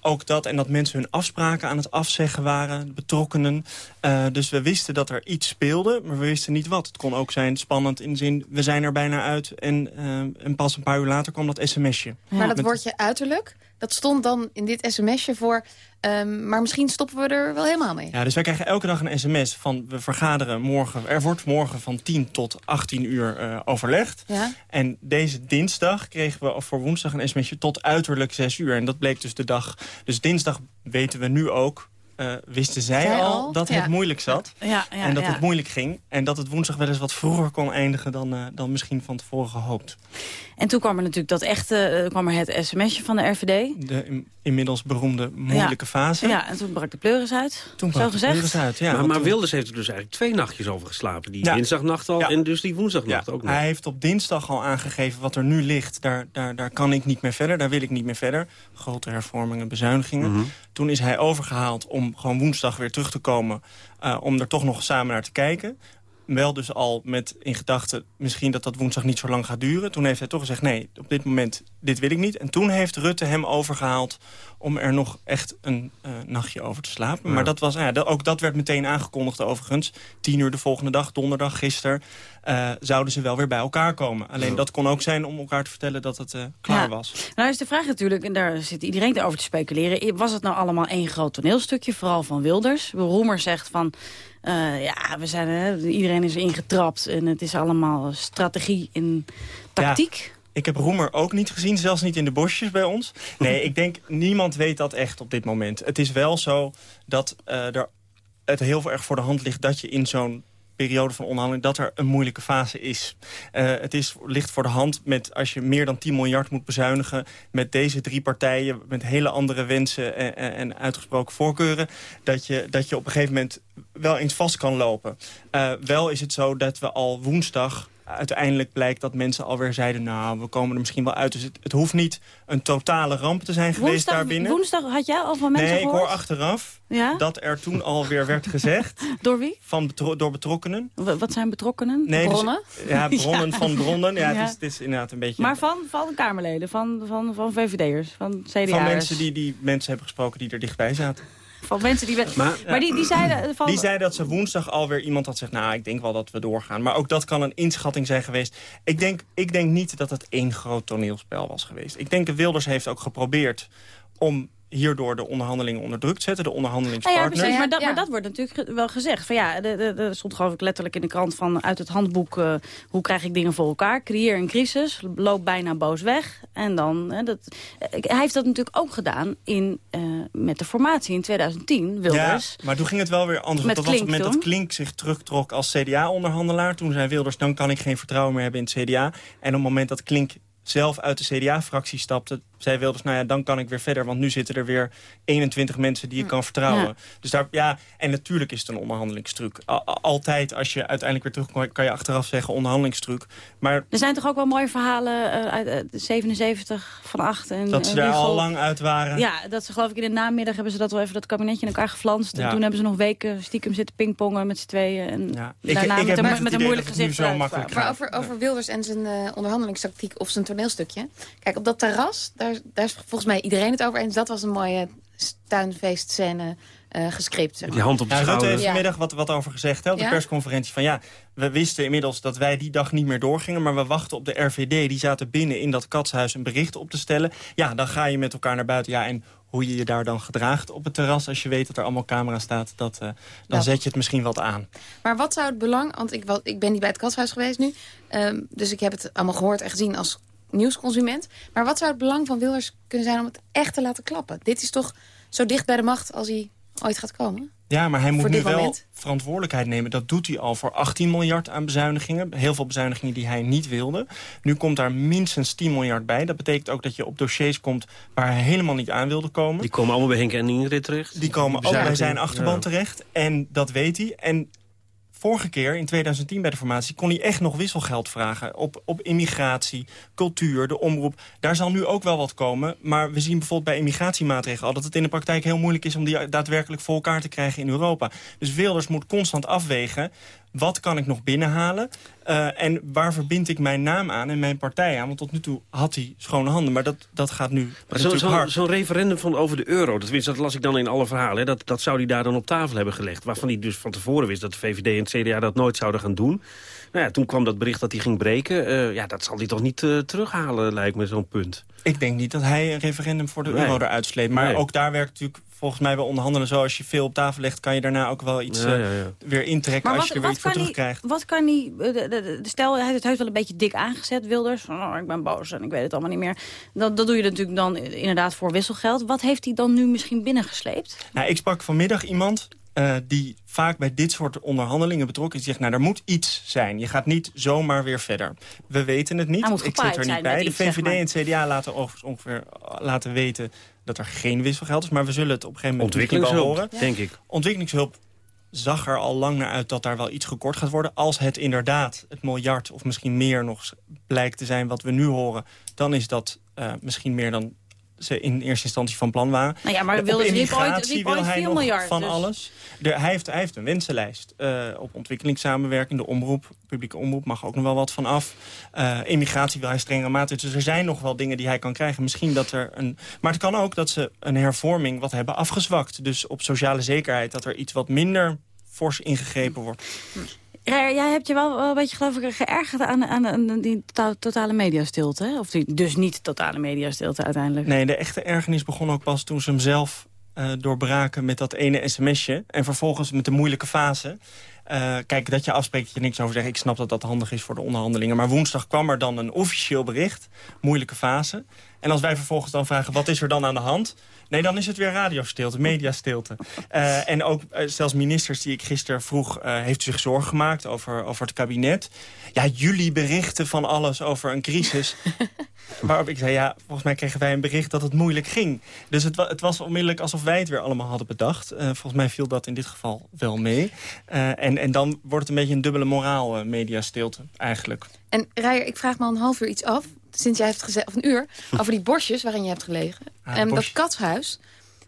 Ook dat en dat mensen hun afspraken aan het afzeggen waren, betrokkenen. Eh, dus we wisten dat er iets speelde, maar we wisten niet wat. Het kon ook zijn spannend in de zin, we zijn er bijna uit... en, eh, en pas een paar uur later kwam dat sms'je. Maar dat Met- woordje uiterlijk, dat stond dan in dit sms'je voor... ehm, maar misschien stoppen we er wel helemaal mee. Ja, dus wij krijgen elke dag een sms van we vergaderen morgen. Er wordt morgen van 10 tot 18 uur eh, overlegd. Ja? En deze dinsdag kregen we voor woensdag een sms'je tot uiterlijk 6 uur. En dat bleek dus de dag. Dus dinsdag weten we nu ook. Eh, wisten zij, Zij al, al? dat Ja. het moeilijk zat. Ja, ja, en dat ja. het moeilijk ging. En dat het woensdag wel eens wat vroeger kon eindigen dan, eh, dan misschien van tevoren gehoopt. En toen kwam er natuurlijk dat echte, eh, kwam er het sms'je van de RVD. De in- inmiddels beroemde moeilijke ja. fase. Ja, en toen brak de pleuris uit. Toen Zo brak de gezegd. pleuris uit, ja. maar want maar toen- Wilders heeft er dus eigenlijk twee nachtjes over geslapen. Die Ja. dinsdagnacht al Ja. en dus die woensdagnacht ook nog. Hij heeft op dinsdag al aangegeven wat er nu ligt. Daar, daar, daar kan ik niet meer verder, daar wil ik niet meer verder. Grote hervormingen, bezuinigingen. Mhm. Toen is hij overgehaald om gewoon woensdag weer terug te komen... eh, om er toch nog samen naar te kijken. Wel dus al met in gedachten misschien dat dat woensdag niet zo lang gaat duren. Toen heeft hij toch gezegd, nee, op dit moment, dit wil ik niet. En toen heeft Rutte hem overgehaald om er nog echt een eh, nachtje over te slapen. Ja. Maar dat was, ja, dat- ook dat werd meteen aangekondigd overigens. Tien uur de volgende dag, donderdag, gisteren, eh, zouden ze wel weer bij elkaar komen. Alleen Ja. dat kon ook zijn om elkaar te vertellen dat het eh, klaar Ja. was. Nou is de vraag natuurlijk, en daar zit iedereen over te speculeren... was het nou allemaal één groot toneelstukje, vooral van Wilders? Roemer zegt van, eh, ja, we zijn, eh, iedereen is ingetrapt... en het is allemaal strategie en tactiek. Ik heb Roemer ook niet gezien, zelfs niet in de bosjes bij ons. Nee, ik denk, niemand weet dat echt op dit moment. Het is wel zo dat eh, er het heel erg voor de hand ligt... dat je in zo'n periode van onderhandeling... dat er een moeilijke fase is. Eh, het is, ligt voor de hand met als je meer dan 10 miljard moet bezuinigen... met deze drie partijen, met hele andere wensen en, en, en uitgesproken voorkeuren... Dat je, dat je op een gegeven moment wel eens vast kan lopen. Eh, wel is het zo dat we al woensdag uiteindelijk blijkt dat mensen alweer zeiden... nou, we komen er misschien wel uit. Dus het, het hoeft niet een totale ramp te zijn geweest Woensdag, daarbinnen. woensdag had jij al van mensen nee, ik gehoord? hoor achteraf Ja? dat er toen alweer werd gezegd... [laughs] Door wie? Van betro- door betrokkenen. W- Wat zijn betrokkenen? Nee, dus- Bronnen? ja, [laughs] bronnen Ja. van bronnen. Ja, Ja. Het, is, het is inderdaad een beetje... Maar van, van Kamerleden, van, van, van VVD'ers, van CDA'ers. van mensen die, die mensen hebben gesproken die er dichtbij zaten. Van mensen die... Maar, maar die, die zeiden van... Die zeiden dat ze woensdag alweer iemand had gezegd... nou, ik denk wel dat we doorgaan. Maar ook dat kan een inschatting zijn geweest. Ik denk, ik denk niet dat het één groot toneelspel was geweest. Ik denk dat Wilders heeft ook geprobeerd... om hierdoor de onderhandelingen onder druk te zetten. De ja, onderhandelingspartners. precies, maar dat, maar dat wordt natuurlijk wel gezegd. Van ja, de- de- er stond geloof ik letterlijk in de krant van uit het handboek... eh, hoe krijg ik dingen voor elkaar? Creëer een crisis, loop bijna boos weg. En dan, hè, dat, eh, hij heeft dat natuurlijk ook gedaan in, eh, met de formatie in 2010, Wilders. Ja, maar toen ging het wel weer anders. Met dat was het Klink moment dat. Klink zich terugtrok als CDA-onderhandelaar. Toen zei Wilders, dan kan ik geen vertrouwen meer hebben in het CDA. En op het moment dat Klink zelf uit de CDA-fractie stapte... zei Wilders, nou ja, dan kan ik weer verder. Want nu zitten er weer 21 mensen die je kan vertrouwen. Ja. Dus daar, ja, en natuurlijk is het een onderhandelingstruc. Altijd, als je uiteindelijk weer terugkomt... kan je achteraf zeggen onderhandelingstruc. Maar Er zijn toch ook wel mooie verhalen eh, uit eh, 77 van 8. En, dat ze en daar al lang uit waren... Ja, dat ze geloof ik in de namiddag hebben ze dat wel even dat kabinetje in elkaar geflanst. En Ja. toen hebben ze nog weken stiekem zitten pingpongen met z'n tweeën. En Ik- daarna ik met, heb een, met het een moeilijk gezicht. zo. Maar over, over Wilders en zijn eh, onderhandelingstactiek of zijn toneelstukje. Kijk, op dat terras, daar, daar is volgens mij iedereen het over eens. Dat was een mooie tuinfeestscène eh gescript. Zeg maar. Ja, Rutte heeft Ja. vanmiddag wat, wat over gezegd hè, op de Ja? persconferentie. Van ja, we wisten inmiddels dat wij die dag niet meer doorgingen... maar we wachten op de RVD. Die zaten binnen in dat katshuis een bericht op te stellen. Ja, dan ga je met elkaar naar buiten. Ja, en hoe je je daar dan gedraagt op het terras... als je weet dat er allemaal camera staat, dat, eh, dan Dat. zet je het misschien wat aan. Maar wat zou het belang... Want ik, ik ben niet bij het katshuis geweest nu. ehm, dus ik heb het allemaal gehoord en gezien als nieuwsconsument. Maar wat zou het belang van Wilders kunnen zijn om het echt te laten klappen? Dit is toch zo dicht bij de macht als hij ooit gaat komen? Ja, maar hij moet nu wel verantwoordelijkheid nemen. Dat doet hij al voor 18 miljard aan bezuinigingen. Heel veel bezuinigingen die hij niet wilde. Nu komt daar minstens 10 miljard bij. Dat betekent ook dat je op dossiers komt waar hij helemaal niet aan wilde komen. Die komen allemaal bij Henk en Ingrid terecht. Die komen ook bij zijn achterban Ja. terecht. En dat weet hij. En vorige keer, in 2010 bij de formatie... kon hij echt nog wisselgeld vragen op, op immigratie, cultuur, de omroep. Daar zal nu ook wel wat komen. Maar we zien bijvoorbeeld bij immigratiemaatregelen al... dat het in de praktijk heel moeilijk is om die daadwerkelijk voor elkaar te krijgen in Europa. Dus Wilders moet constant afwegen wat kan ik nog binnenhalen? Uh, en waar verbind ik mijn naam aan en mijn partij aan? Want tot nu toe had hij schone handen, maar dat, dat gaat nu Zo'n zo, zo referendum van over de euro, dat, dat las ik dan in alle verhalen... Hè, dat, dat zou hij daar dan op tafel hebben gelegd. Waarvan hij dus van tevoren wist dat de VVD en het CDA dat nooit zouden gaan doen. Nou ja, toen kwam dat bericht dat hij ging breken. Uh, ja, dat zal hij toch niet uh, terughalen, lijkt me, zo'n punt. Ik denk niet dat hij een referendum voor de euro eruit sleept. Maar nee. ook daar werkt natuurlijk volgens mij wel onderhandelen. Zo als je veel op tafel legt, kan je daarna ook wel iets ja, ja, ja. Uh, weer intrekken maar als wat, je er weer iets voor terugkrijgt. Wat kan hij... De, de, de, stel, hij heeft het wel een beetje dik aangezet, Wilders. Van, oh, ik ben boos en ik weet het allemaal niet meer. Dat, dat doe je natuurlijk dan inderdaad voor wisselgeld. Wat heeft hij dan nu misschien binnengesleept? Nou, ik sprak vanmiddag iemand uh, die vaak bij dit soort onderhandelingen betrokken is. Die zegt, nou, er moet iets zijn. Je gaat niet zomaar weer verder. We weten het niet. Ik zit er niet bij. De VVD en het CDA laten ongeveer laten weten dat er geen wisselgeld is. Maar we zullen het op een gegeven moment wel horen. denk ik. Ontwikkelingshulp zag er al lang naar uit dat daar wel iets gekort gaat worden. Als het inderdaad het miljard of misschien meer nog blijkt te zijn wat we nu horen... dan is dat uh, misschien meer dan ze in eerste instantie van plan waren. Nou ja, maar Wilders riep ooit, riep ooit 4 miljard. Van dus. alles. De, hij, heeft, hij heeft een wensenlijst. Uh, op ontwikkelingssamenwerking, de omroep, publieke omroep mag ook nog wel wat van af. Uh, immigratie wil hij strengere maatregelen. Dus er zijn nog wel dingen die hij kan krijgen. Misschien dat er een... Maar het kan ook dat ze een hervorming wat hebben afgezwakt. Dus op sociale zekerheid dat er iets wat minder fors ingegrepen wordt. Jij hebt je wel, wel een beetje geloof ik geërgerd aan, aan, aan die to totale mediastilte. Of die, dus niet totale mediastilte uiteindelijk. Nee, de echte ergernis begon ook pas toen ze hem zelf uh, doorbraken met dat ene sms'je. En vervolgens met de moeilijke fase. Uh, kijk, dat je afspreekt dat je niks over zegt. Ik snap dat dat handig is voor de onderhandelingen. Maar woensdag kwam er dan een officieel bericht. Moeilijke fase. En als wij vervolgens dan vragen, wat is er dan aan de hand? Nee, dan is het weer radiostilte, mediastilte. Uh, [laughs] en ook uh, zelfs ministers die ik gisteren vroeg... Uh, heeft u zich zorgen gemaakt over, over het kabinet. Ja, jullie berichten van alles over een crisis. [laughs] Waarop ik zei, ja, volgens mij kregen wij een bericht dat het moeilijk ging. Dus het, het was onmiddellijk alsof wij het weer allemaal hadden bedacht. volgens mij viel dat in dit geval wel mee. en, en dan wordt het een beetje een dubbele moraal, mediastilte, eigenlijk. En Rijer, ik vraag me al een half uur iets af sinds jij hebt gezegd, of een uur, [laughs] over die bosjes waarin je hebt gelegen. Ah, um, dat katshuis,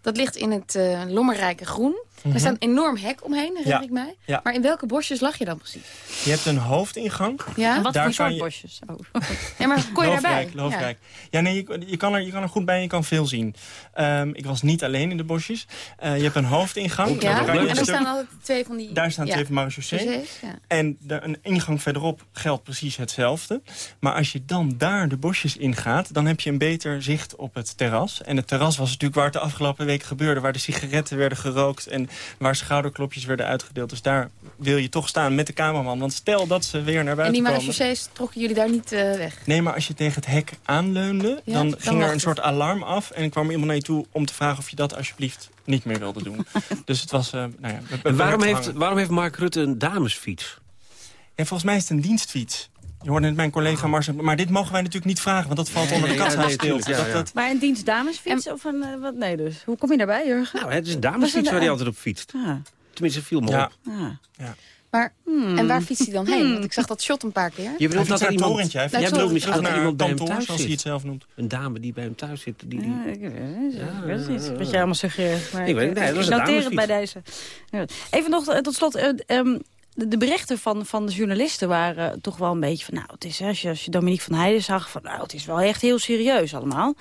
dat ligt in het uh, lommerrijke groen. Er mhm. staat een enorm hek omheen, herinner ja. ik mij. Ja. Maar in welke bosjes lag je dan precies? Je hebt een hoofdingang. Ja? En wat voor soort je... bosjes? Oh. [laughs] ja, maar kon je daarbij? Loofrijk. Ja, ja nee, je, je, kan er, je kan er goed bij en je kan veel zien. Um, ik was niet alleen in de bosjes. Uh, je hebt een hoofdingang. Ja, en daar staan altijd twee van die... Daar staan twee van marechaussee. Ja. En de, een ingang verderop geldt precies hetzelfde. Maar als je dan daar de bosjes ingaat, dan heb je een beter zicht op het terras. En het terras was natuurlijk waar het de afgelopen week gebeurde. Waar de sigaretten werden gerookt en waar schouderklopjes werden uitgedeeld. Dus daar wil je toch staan met de cameraman. Want stel dat ze weer naar buiten komen. En die marechaussees trokken jullie daar niet uh, weg? Nee, maar als je tegen het hek aanleunde, ja, dan, dan ging er een soort alarm af. En kwam iemand naar je toe om te vragen of je dat alsjeblieft niet meer wilde doen. [laughs] dus het was... Uh, nou ja, waarom, heeft, waarom heeft Mark Rutte een damesfiets? Ja, volgens mij is het een dienstfiets. Je hoorde net mijn collega Marcel, maar dit mogen wij natuurlijk niet vragen, want dat valt onder de. Ja, ja, ja. Maar een dienst damesfiets of een, uh, wat? Nee dus. Hoe kom je daarbij, Jurgen? Nou, het is een damesfiets waar hij altijd op fietst. Ah. Tenminste, viel me op. Ja. Maar, hmm. En waar fietst hij dan heen? Hmm. Want ik zag dat shot een paar keer. Je bedoelt dat er iemand, torentje, jij bedoelt misschien dat er iemand bij hem thuis zoals hij het zelf noemt. Een dame die bij hem thuis zit. Die, die... Ja, ik weet het niet wat jij allemaal suggereert. Maar ik, weet, nee, dat ik noteer het bij deze. Even nog tot slot... Uh, um, de, berichten van, van de journalisten waren toch wel een beetje van... nou, het is, als, je, als je Dominique van Heijden zag... van nou, het is wel echt heel serieus allemaal.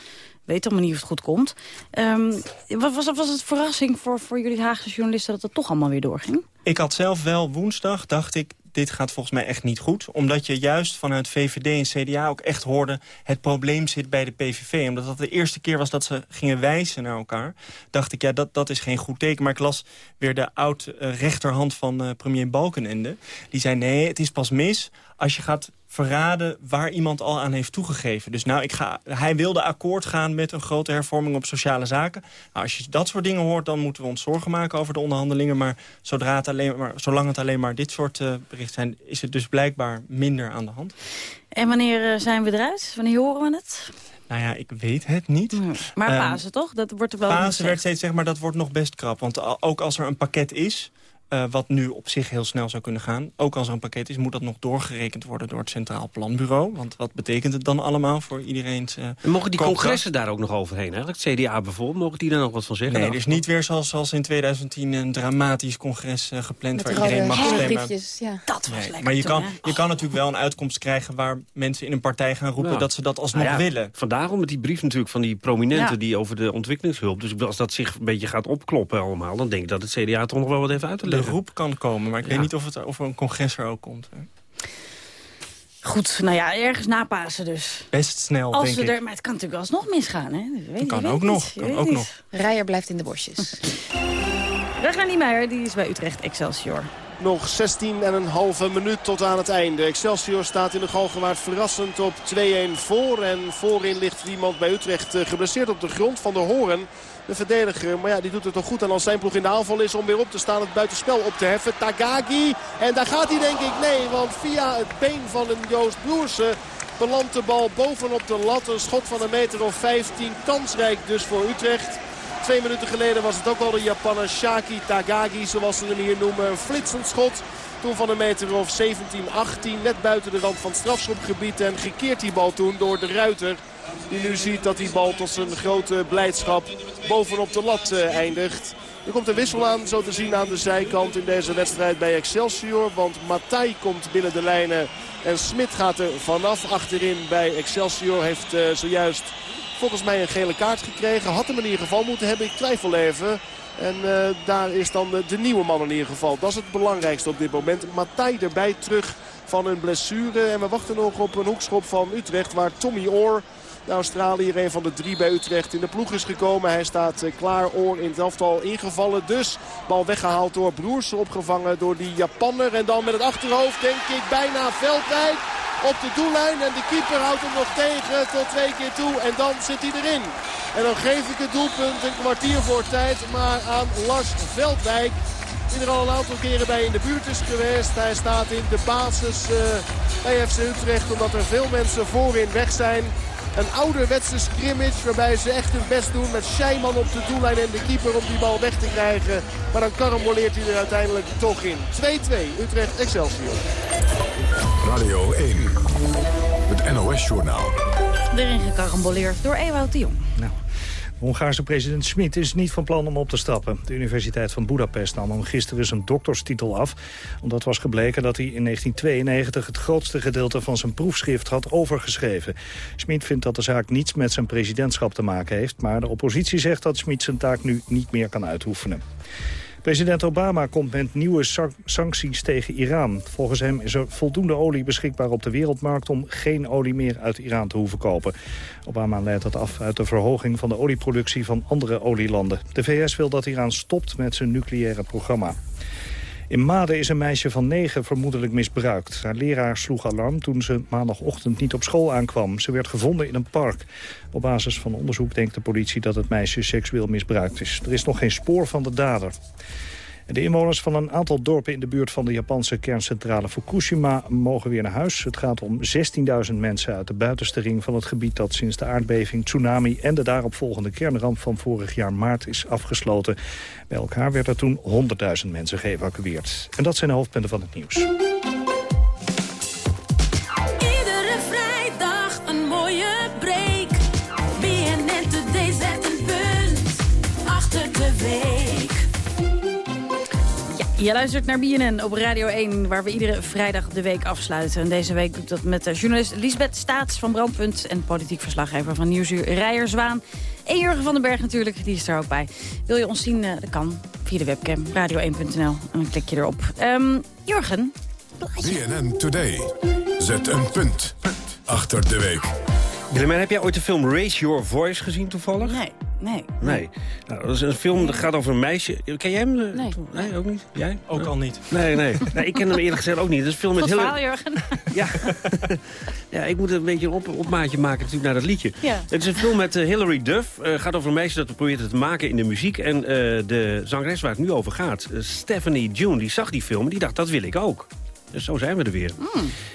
Weet allemaal niet of het goed komt. Um, was, was het verrassing voor, voor jullie Haagse journalisten... dat het toch allemaal weer doorging? Ik had zelf wel woensdag, dacht ik dit gaat volgens mij echt niet goed. Omdat je juist vanuit VVD en CDA ook echt hoorde... het probleem zit bij de PVV. Omdat dat de eerste keer was dat ze gingen wijzen naar elkaar. Dacht ik, ja, dat, dat is geen goed teken. Maar ik las weer de oud-rechterhand van uh, premier Balkenende. Die zei, nee, het is pas mis als je gaat verraden waar iemand al aan heeft toegegeven. Dus nou, ik ga, hij wilde akkoord gaan met een grote hervorming op sociale zaken. Nou, als je dat soort dingen hoort, dan moeten we ons zorgen maken over de onderhandelingen. Maar, zodra het alleen maar zolang het alleen maar dit soort uh, berichten zijn... is het dus blijkbaar minder aan de hand. En wanneer uh, zijn we eruit? Wanneer horen we het? Nou ja, ik weet het niet. Maar um, Pasen toch? Dat wordt er wel Pasen werd steeds zeg maar, dat wordt nog best krap. Want ook als er een pakket is... Eh, wat nu op zich heel snel zou kunnen gaan. Ook als er een pakket is, moet dat nog doorgerekend worden door het Centraal Planbureau. Want wat betekent het dan allemaal voor iedereen's uh, En mogen die koopkracht? congressen daar ook nog overheen? Eigenlijk? Het CDA bijvoorbeeld, mogen die daar nog wat van zeggen? Nee, is niet weer zoals, zoals in 2010 een dramatisch congres eh, gepland... Met waar rode iedereen mag stemmen. briefjes, ja. Dat was Nee, lekker maar je toen, kan, je kan natuurlijk wel een uitkomst krijgen... waar mensen in een partij gaan roepen Ja. dat ze dat alsnog Nou ja, willen. Vandaar met die brief natuurlijk van die prominenten Ja. die over de ontwikkelingshulp. Dus als dat zich een beetje gaat opkloppen allemaal... dan denk ik dat het CDA toch nog wel wat even uit te De roep kan komen, maar ik Ja. weet niet of, het, of er een congres er ook komt. Goed, nou ja, ergens napasen dus. Best snel, Als denk we ik. er, maar het kan natuurlijk alsnog misgaan, hè? Je weet- je Kan weet ook nog, kan weet ook nog. Rijer blijft in de bosjes. [laughs] Ragnar Niemeyer, die is bij Utrecht Excelsior. Nog 16,5 minuut tot aan het einde. Excelsior staat in de Galgenwaard verrassend op 2-1 voor. En voorin ligt iemand bij Utrecht eh, geblesseerd op de grond van de Horen. De verdediger, maar ja, die doet het toch goed. En als zijn ploeg in de aanval is om weer op te staan, het buitenspel op te heffen. Tagagi. En daar gaat hij denk ik. Nee, want via het been van een Joost Broersen belandt de bal bovenop de lat. Een schot van een meter of 15. Kansrijk dus voor Utrecht. Twee minuten geleden was het ook al de Japaner Shaki Tagagi, zoals ze hem hier noemen. Een flitsend schot. Toen van een meter of 17, 18, net buiten de rand van het strafschopgebied. En gekeerd die bal toen door de ruiter. Die nu ziet dat die bal tot zijn grote blijdschap bovenop de lat eh, eindigt. Er komt een wissel aan, zo te zien aan de zijkant in deze wedstrijd bij Excelsior. Want Matai komt binnen de lijnen en Smit gaat er vanaf achterin bij Excelsior. Heeft eh, zojuist volgens mij een gele kaart gekregen. Had hem in ieder geval moeten hebben. Ik twijfel even. En eh, daar is dan de, nieuwe man in ieder geval. Dat is het belangrijkste op dit moment. Matai erbij terug van een blessure. En we wachten nog op een hoekschop van Utrecht. Waar Tommy Oor, de Australiër, een van de drie bij Utrecht in de ploeg is gekomen. Hij staat eh, klaar. Oor in het elftal ingevallen. Dus bal weggehaald door Broersen. Opgevangen door die Japanner. En dan met het achterhoofd denk ik bijna Veldwijk op de doellijn. En de keeper houdt hem nog tegen tot twee keer toe. En dan zit hij erin. En dan geef ik het doelpunt een kwartier voor tijd. Maar aan Lars Veldwijk. Die er al een aantal keren bij in de buurt is geweest. Hij staat in de basis eh, bij FC Utrecht. Omdat er veel mensen voorin weg zijn. Een ouderwetse scrimmage waarbij ze echt hun best doen met Scheiman op de doellijn en de keeper om die bal weg te krijgen. Maar dan karamboleert hij er uiteindelijk toch in. 2-2 Utrecht Excelsior. Radio 1. Het NOS-journaal. Erin gekaramboleerd door Ewout de Jong. Nou, Hongaarse president Schmid is niet van plan om op te stappen. De Universiteit van Budapest nam hem gisteren zijn dokterstitel af... omdat was gebleken dat hij in 1992 het grootste gedeelte van zijn proefschrift had overgeschreven. Schmid vindt dat de zaak niets met zijn presidentschap te maken heeft... maar de oppositie zegt dat Schmid zijn taak nu niet meer kan uitoefenen. President Obama komt met nieuwe san- sancties tegen Iran. Volgens hem is er voldoende olie beschikbaar op de wereldmarkt... om geen olie meer uit Iran te hoeven kopen. Obama leidt dat af uit de verhoging van de olieproductie van andere olielanden. De VS wil dat Iran stopt met zijn nucleaire programma. In Maden is een meisje van negen vermoedelijk misbruikt. Haar leraar sloeg alarm toen ze maandagochtend niet op school aankwam. Ze werd gevonden in een park. Op basis van onderzoek denkt de politie dat het meisje seksueel misbruikt is. Er is nog geen spoor van de dader. De inwoners van een aantal dorpen in de buurt van de Japanse kerncentrale Fukushima mogen weer naar huis. Het gaat om 16.000 mensen uit de buitenste ring van het gebied dat sinds de aardbeving, tsunami en de daaropvolgende kernramp van vorig jaar maart is afgesloten. Bij elkaar werden er toen 100.000 mensen geëvacueerd. En dat zijn de hoofdpunten van het nieuws. Je luistert naar BNN op Radio 1, waar we iedere vrijdag de week afsluiten. En deze week doe ik dat met journalist Lisbeth Staats van Brandpunt... en politiek verslaggever van Nieuwsuur Rijer Zwaan. En Jurgen van den Berg natuurlijk, die is er ook bij. Wil je ons zien? Eh, Dat kan via de webcam, radio1.nl. En dan klik je erop. Ehm, Jurgen, BNN Today. Zet een punt achter de week. Willemijn, heb jij ooit de film Raise Your Voice gezien toevallig? Nee, nee. Nee. Nou, dat is een film dat gaat over een meisje. Ken jij hem? Nee. Nee, ook niet? Jij? Ook al niet. Nee, nee. nee ik ken hem eerlijk gezegd ook niet. Het is een film met heel... verhaal, Jurgen. [laughs] Ja, ik moet een beetje een op, opmaatje maken natuurlijk naar dat liedje. Ja. Het is een film met eh, Hilary Duff. Het gaat over een meisje dat probeert het te maken in de muziek. En eh, de zangeres waar het nu over gaat, eh, Stephanie June, die zag die film en die dacht, dat wil ik ook. Dus zo zijn we er weer.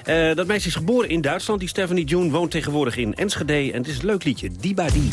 Eh, dat meisje is geboren in Duitsland. Die Stephanie June woont tegenwoordig in Enschede. En het is een leuk liedje, Die by Die.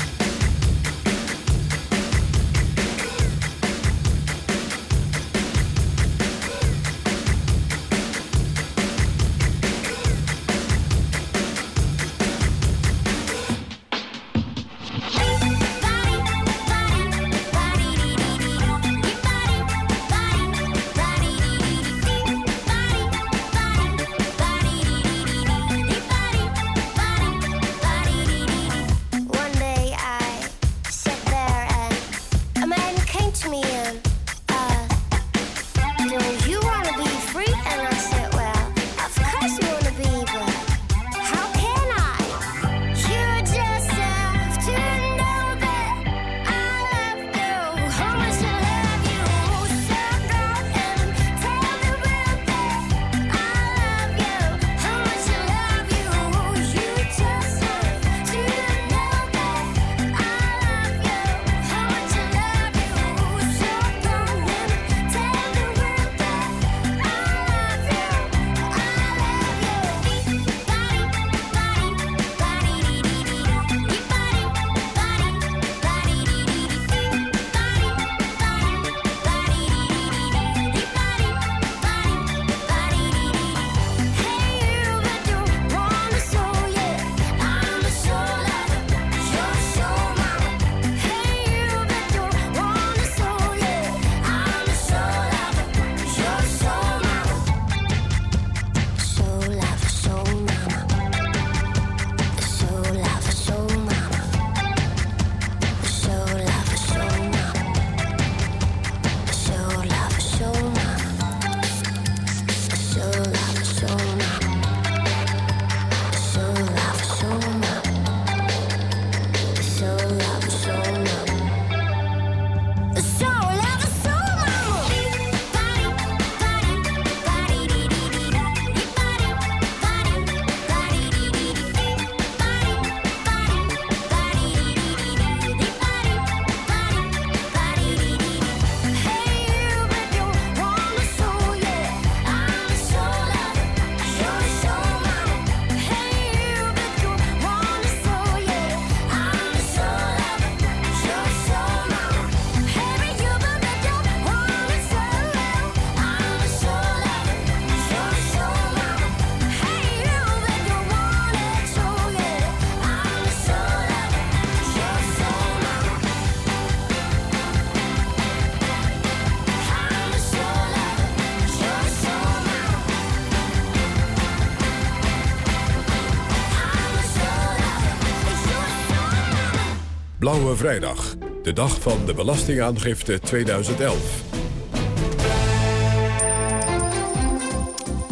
Blauwe Vrijdag. De dag van de Belastingaangifte 2011.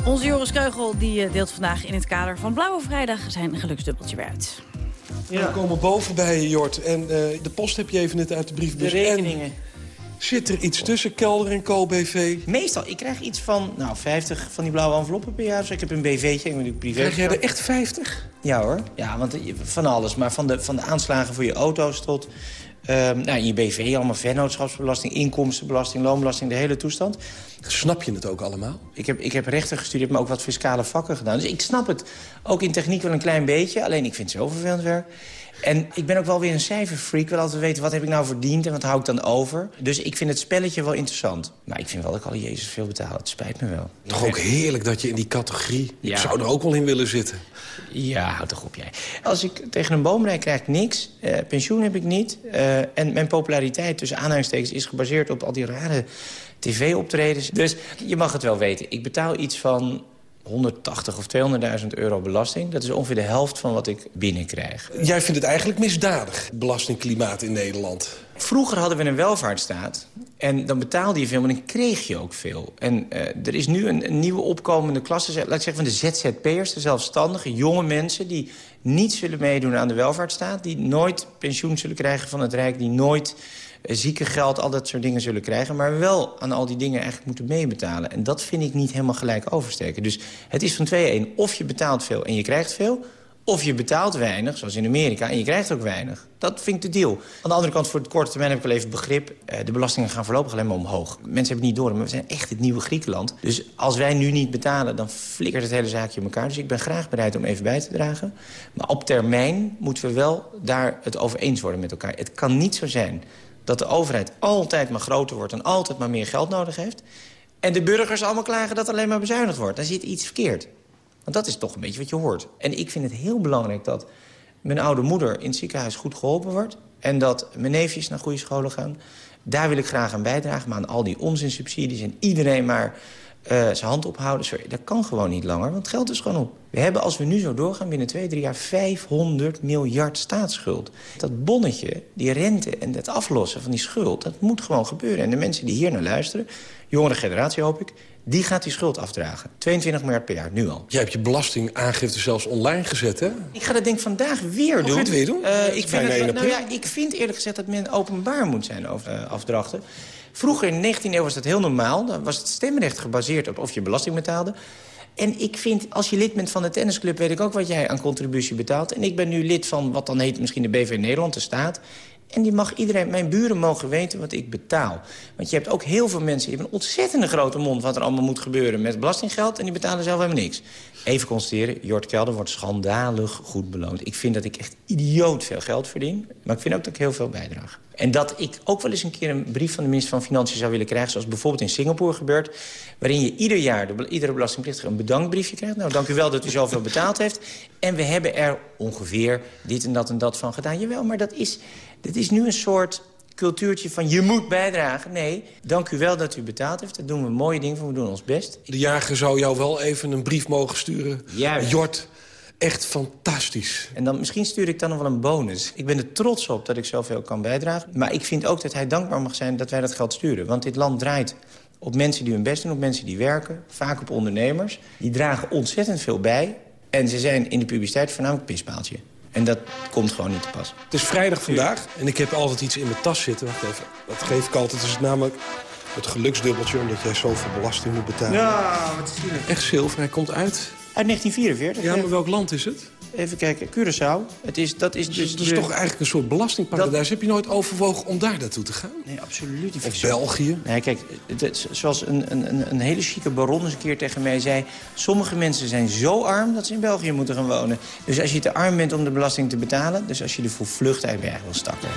Onze Joris Kreugel die eh, deelt vandaag in het kader van Blauwe Vrijdag zijn geluksdubbeltje weer uit. We komen boven bij je, Jort. En eh, de post heb je even net uit de briefbus. De rekeningen. En zit er iets tussen, Kelder en Co. BV? Meestal, ik krijg iets van nou, 50 van die blauwe enveloppen per jaar. Dus ik heb een BV'tje, ik ben natuurlijk privé. Krijg jij er echt 50? Ja hoor, ja, want eh, van alles. Maar van de, van de aanslagen voor je auto's tot ehm, nou, je BV, allemaal vennootschapsbelasting, inkomstenbelasting, loonbelasting, de hele toestand. Snap je het ook allemaal? Ik heb, ik heb rechten gestudeerd, maar ook wat fiscale vakken gedaan. Dus ik snap het ook in techniek wel een klein beetje. Alleen ik vind het zo vervelend werk. En ik ben ook wel weer een cijferfreak. Ik wil altijd weten, wat heb ik nou verdiend en wat hou ik dan over? Dus ik vind het spelletje wel interessant. Maar ik vind wel dat ik al Jezus veel betaal. Het spijt me wel. Toch ook heerlijk dat je in die categorie... Ja. Ik zou er ook wel in willen zitten. Ja, houd toch op jij. Als ik tegen een boom rijd, krijg ik niks. Eh, pensioen heb ik niet. Eh, en mijn populariteit tussen aanhalingstekens is gebaseerd op al die rare tv-optredens. Dus je mag het wel weten. Ik betaal iets van 180 of 200.000 euro belasting. Dat is ongeveer de helft van wat ik binnenkrijg. Jij vindt het eigenlijk misdadig, het belastingklimaat in Nederland. Vroeger hadden we een welvaartsstaat. En dan betaalde je veel, maar dan kreeg je ook veel. En eh, er is nu een, een nieuwe opkomende klasse, laat ik zeggen van de ZZP'ers... de zelfstandige, jonge mensen die niet zullen meedoen aan de welvaartsstaat... die nooit pensioen zullen krijgen van het Rijk... die nooit ziekengeld, al dat soort dingen zullen krijgen... maar wel aan al die dingen eigenlijk moeten meebetalen. En dat vind ik niet helemaal gelijk oversteken. Dus het is van twee één. Of je betaalt veel en je krijgt veel... Of je betaalt weinig, zoals in Amerika, en je krijgt ook weinig. Dat vind ik de deal. Aan de andere kant, voor het korte termijn heb ik wel even begrip... Eh, de belastingen gaan voorlopig alleen maar omhoog. Mensen hebben het niet door, maar we zijn echt het nieuwe Griekenland. Dus als wij nu niet betalen, dan flikkert het hele zaakje in elkaar. Dus ik ben graag bereid om even bij te dragen. Maar op termijn moeten we wel daar het over eens worden met elkaar. Het kan niet zo zijn dat de overheid altijd maar groter wordt... en altijd maar meer geld nodig heeft... en de burgers allemaal klagen dat alleen maar bezuinigd wordt. Daar zit iets verkeerd. Want dat is toch een beetje wat je hoort. En ik vind het heel belangrijk dat mijn oude moeder in het ziekenhuis goed geholpen wordt... en dat mijn neefjes naar goede scholen gaan. Daar wil ik graag aan bijdragen. Maar aan al die onzinsubsidies en iedereen maar zijn hand ophouden... Sorry, dat kan gewoon niet langer, want het geld is gewoon op. We hebben, als we nu zo doorgaan, binnen twee, drie jaar... 500 miljard staatsschuld. Dat bonnetje, die rente en het aflossen van die schuld... dat moet gewoon gebeuren. En de mensen die hier naar luisteren, jongere generatie hoop ik... die gaat die schuld afdragen. 22 miljard per jaar, nu al. Jij hebt je belastingaangifte zelfs online gezet, hè? Ik ga dat denk ik vandaag weer doen. ga je het weer doen? Eh, ik, vind bijna het, 1 nou ja, ik vind eerlijk gezegd dat men openbaar moet zijn over eh, afdrachten. Vroeger in de 19e eeuw was dat heel normaal. Dan was het stemrecht gebaseerd op of je belasting betaalde. En ik vind, als je lid bent van de tennisclub... weet ik ook wat jij aan contributie betaalt. En ik ben nu lid van wat dan heet misschien de BV Nederland, de staat. En die mag iedereen, mijn buren mogen weten wat ik betaal. Want je hebt ook heel veel mensen... die hebben een ontzettende grote mond... wat er allemaal moet gebeuren met belastinggeld... en die betalen zelf helemaal niks. Even constateren, Jort Kelder wordt schandalig goed beloond. Ik vind dat ik echt idioot veel geld verdien. Maar ik vind ook dat ik heel veel bijdraag. En dat ik ook wel eens een keer een brief van de minister van Financiën zou willen krijgen... zoals bijvoorbeeld in Singapore gebeurt... waarin je ieder jaar, de, iedere belastingplichtige een bedankbriefje krijgt. Nou, dank u wel dat u zoveel [laughs] betaald heeft. En we hebben er ongeveer dit en dat en dat van gedaan. Jawel, maar dat is, dat is nu een soort cultuurtje van je moet bijdragen. Nee, dank u wel dat u betaald heeft. Daar doen we mooie dingen van, we doen ons best. De jager zou jou wel even een brief mogen sturen. Juist. Jort, echt fantastisch. En dan, misschien stuur ik dan nog wel een bonus. Ik ben er trots op dat ik zoveel kan bijdragen. Maar ik vind ook dat hij dankbaar mag zijn dat wij dat geld sturen. Want dit land draait op mensen die hun best doen, op mensen die werken. Vaak op ondernemers. Die dragen ontzettend veel bij. En ze zijn in de publiciteit voornamelijk pispaaltje. En dat komt gewoon niet te pas. Het is vrijdag vandaag en ik heb altijd iets in mijn tas zitten. Wacht even, dat geef ik altijd. Het is namelijk het geluksdubbeltje omdat jij zoveel belasting moet betalen. Ja, wat is hier? Echt zilver, hij komt uit. Uit 1944. Ja, maar welk land is het? Even kijken, Curaçao. Het is, dat is Dus dus... het is de- toch eigenlijk een soort belastingparadijs. Heb je nooit overwogen om daar naartoe te gaan? Nee, absoluut niet. Of België? Nee, kijk, het is zoals een, een, een- een hele chique baron eens een keer tegen mij zei... sommige mensen zijn zo arm dat ze in België moeten gaan wonen. Dus als je te arm bent om de belasting te betalen... dus als je ervoor vlucht, dan ben je eigenlijk wel stakker.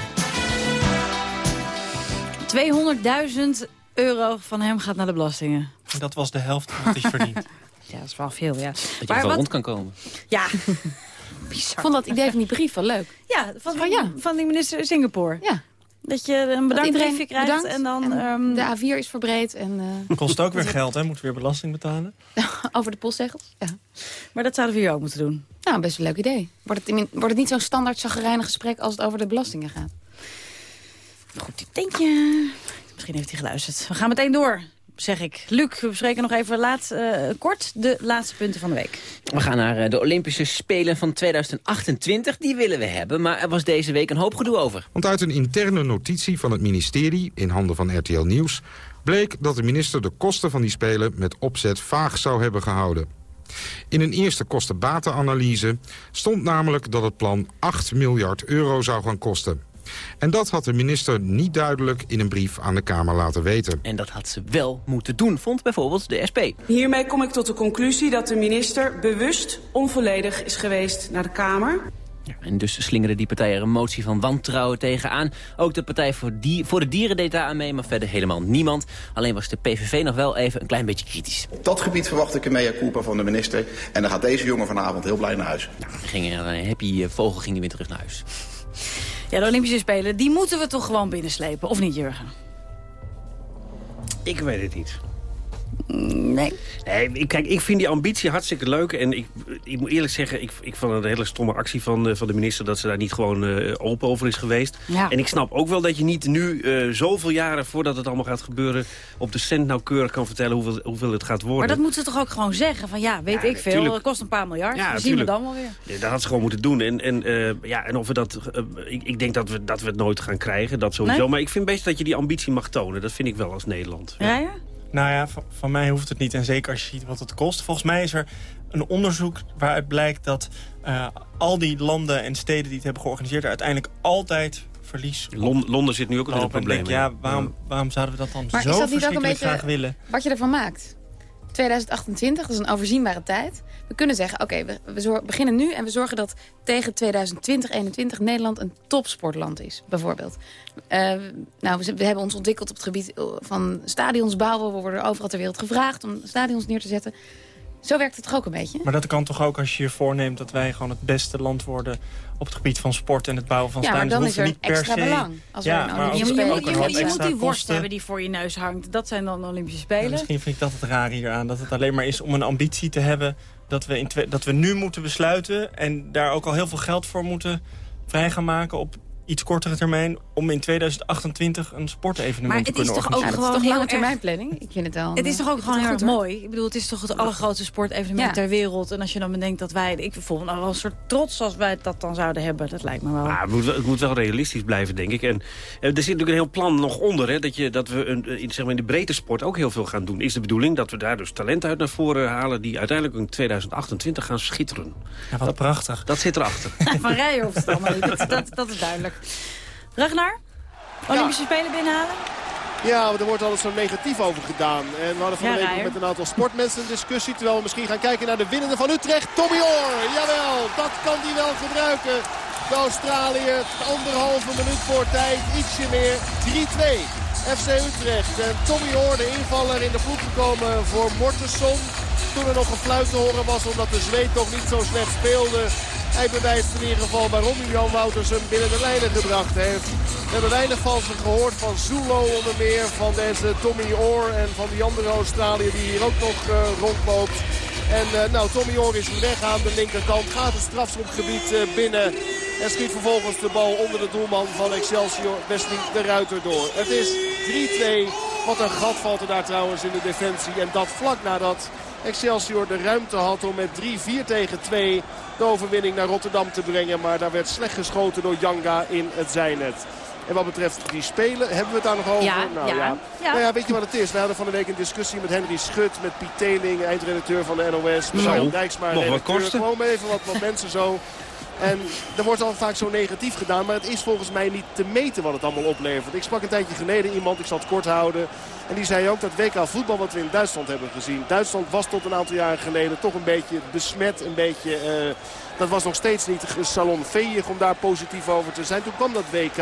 200.000 euro van hem gaat naar de belastingen. En dat was de helft van wat hij verdient. [laughs] Ja, dat is wel veel, ja. Dat je er wel rond kan komen. Ja. [laughs] Ik vond dat idee van die brief wel leuk. Ja, van, Oh, ja. van die minister Singapore. Ja. Dat je een bedankbriefje iedereen krijgt bedankt en dan... ehm, De A4 is verbreed en eh, [laughs] Kost ook weer [laughs] geld, hè? Moet weer belasting betalen. over de postzegels. Ja. Maar dat zouden we hier ook moeten doen. Nou, best een leuk idee. Wordt het, in- wordt het niet zo'n standaard zagrijnig gesprek als het over de belastingen gaat? Goed, dit tentje. Misschien heeft hij geluisterd. We gaan meteen door, zeg ik. Luc, we bespreken nog even laat, eh, kort de laatste punten van de week. We gaan naar eh, de Olympische Spelen van 2028. Die willen we hebben, maar er was deze week een hoop gedoe over. Want uit een interne notitie van het ministerie, in handen van RTL Nieuws... bleek dat de minister de kosten van die Spelen met opzet vaag zou hebben gehouden. In een eerste kostenbatenanalyse stond namelijk dat het plan 8 miljard euro zou gaan kosten. En dat had de minister niet duidelijk in een brief aan de Kamer laten weten. En dat had ze wel moeten doen, vond bijvoorbeeld de SP. Hiermee kom ik tot de conclusie dat de minister bewust onvolledig is geweest naar de Kamer. Ja, en dus slingerde die partij er een motie van wantrouwen tegenaan. Ook de Partij voor, die, voor de Dieren deed daar aan mee, maar verder helemaal niemand. Alleen was de PVV nog wel even een klein beetje kritisch. Op dat gebied verwacht ik een mea culpa van de minister. En dan gaat deze jongen vanavond heel blij naar huis. Nou, ging er een happy eh, vogel ging hij weer terug naar huis. Ja, de Olympische Spelen, die moeten we toch gewoon binnenslepen, of niet, Jurgen? Ik weet het niet. Nee. Nee, ik- kijk, ik vind die ambitie hartstikke leuk. En ik, ik moet eerlijk zeggen, ik, ik vond het een hele stomme actie van, eh, van de minister... dat ze daar niet gewoon eh, open over is geweest. Ja. En ik snap ook wel dat je niet nu, eh, zoveel jaren voordat het allemaal gaat gebeuren... op de cent nauwkeurig kan vertellen hoeveel, hoeveel het gaat worden. Maar dat moeten ze toch ook gewoon zeggen? Van ja, weet ik veel, tuurlijk. het kost een paar miljard. Ja, we zien we dan wel weer. Ja, dat had ze gewoon moeten doen. En, en, ja, en of we dat, ik, ik denk dat we, dat we het nooit gaan krijgen, dat sowieso. Nee? Maar ik vind best dat je die ambitie mag tonen. Dat vind ik wel als Nederland. Rijer? Nou ja, van, van mij hoeft het niet. En zeker als je ziet wat het kost. Volgens mij is er een onderzoek waaruit blijkt dat eh, al die landen en steden die het hebben georganiseerd... er uiteindelijk altijd verlies op Lon- Londen zit nu ook in de lopen. En ik denk, problemen. Ja, waarom, waarom zouden we dat dan Maar zo is dat niet ook een beetje graag willen? wat je ervan maakt? 2028, dat is een overzienbare tijd. We kunnen zeggen, oké, we, beginnen nu... en we zorgen dat tegen 2020, 2021 Nederland een topsportland is, bijvoorbeeld. Eh, nou, we, we hebben ons ontwikkeld op het gebied eh, van stadions bouwen. We worden overal ter wereld gevraagd om stadions neer te zetten. Zo werkt het toch ook een beetje? Maar dat kan toch ook als je je voorneemt dat wij gewoon het beste land worden... op het gebied van sport en het bouwen van Ja, maar stadions. dan hoeven is er niet per extra se... belang als ja, een maar Olympische Spelen ook Je, een moet- je moet extra die worst kosten. hebben die voor je neus hangt. Dat zijn dan de Olympische Ja, Spelen. misschien vind ik dat het raar hieraan. Dat het alleen maar is om een ambitie te hebben... dat we, in dat we nu moeten besluiten... en daar ook al heel veel geld voor moeten vrij gaan maken... op iets kortere termijn... om in 2028 een sportevenement Maar te het is kunnen toch ook Ja, organiseren. dat is gewoon toch heel lange erg- termijn planning? Ik vind het wel... Het is toch ook ik gewoon heel erg het mooi. Ik bedoel, het is toch het allergrootste sportevenement Ja. ter wereld. En als je dan bedenkt dat wij... Ik voel me nou wel een soort trots als wij dat dan zouden hebben. Dat lijkt me wel. Maar het moet, wel, het moet wel realistisch blijven, denk ik. En eh, er zit natuurlijk een heel plan nog onder. Hè, dat, je, dat we een, eh, in, zeg maar, in de breedte sport ook heel veel gaan doen. Is de bedoeling dat we daar dus talent uit naar voren halen... die uiteindelijk in 2028 gaan schitteren. Ja, wat prachtig. Dat zit erachter. [laughs] Van het. Dat, dat, dat is duidelijk. Ragnar? Olympische Spelen binnenhalen? Ja, er wordt altijd zo negatief over gedaan. En we hadden van Ja, de week met een aantal sportmensen een discussie. Terwijl we misschien gaan kijken naar de winnende van Utrecht. Tommy Oor, jawel, dat kan hij wel gebruiken. De Australiër, anderhalve minuut voor tijd, ietsje meer, 3-2. FC Utrecht en Tommy Oor, de invaller in de ploeg gekomen voor Mortensen. Toen er nog een fluit te horen was omdat de Zweed toch niet zo slecht speelde. Hij bewijst in ieder geval waarom hij Jan Wouters hem binnen de lijnen gebracht heeft. We hebben weinig van ze gehoord. Van Zulo onder meer. Van deze Tommy Orr. En van die andere Australiër die hier ook nog eh, rondloopt. En eh, nou, Tommy Orr is weg aan de linkerkant. Gaat het strafschopgebied eh, binnen. En schiet vervolgens de bal onder de doelman van Excelsior. Wesley de Ruiter door. Het is 3-2. Wat een gat valt er daar trouwens in de defensie. En dat vlak nadat Excelsior de ruimte had om met 3-4 tegen 2 de overwinning naar Rotterdam te brengen. Maar daar werd slecht geschoten door Janga in het zijnet. En wat betreft die spelen, hebben we het daar nog over? Ja, nou, ja, ja. ja. Nou ja, weet je wat het is? We hadden van de week een discussie met Henry Schut, met Piet Teling, eindredacteur van de NOS. met Dijksma, nog wat redacteur. kosten. Gewoon even wat, wat [laughs] mensen zo. En er wordt al vaak zo negatief gedaan, maar het is volgens mij niet te meten wat het allemaal oplevert. Ik sprak een tijdje geleden iemand, ik zal het kort houden. En die zei ook dat WK voetbal wat we in Duitsland hebben gezien. Duitsland was tot een aantal jaren geleden toch een beetje besmet, een beetje... eh, dat was nog steeds niet salonveeg om daar positief over te zijn. Toen kwam dat WK,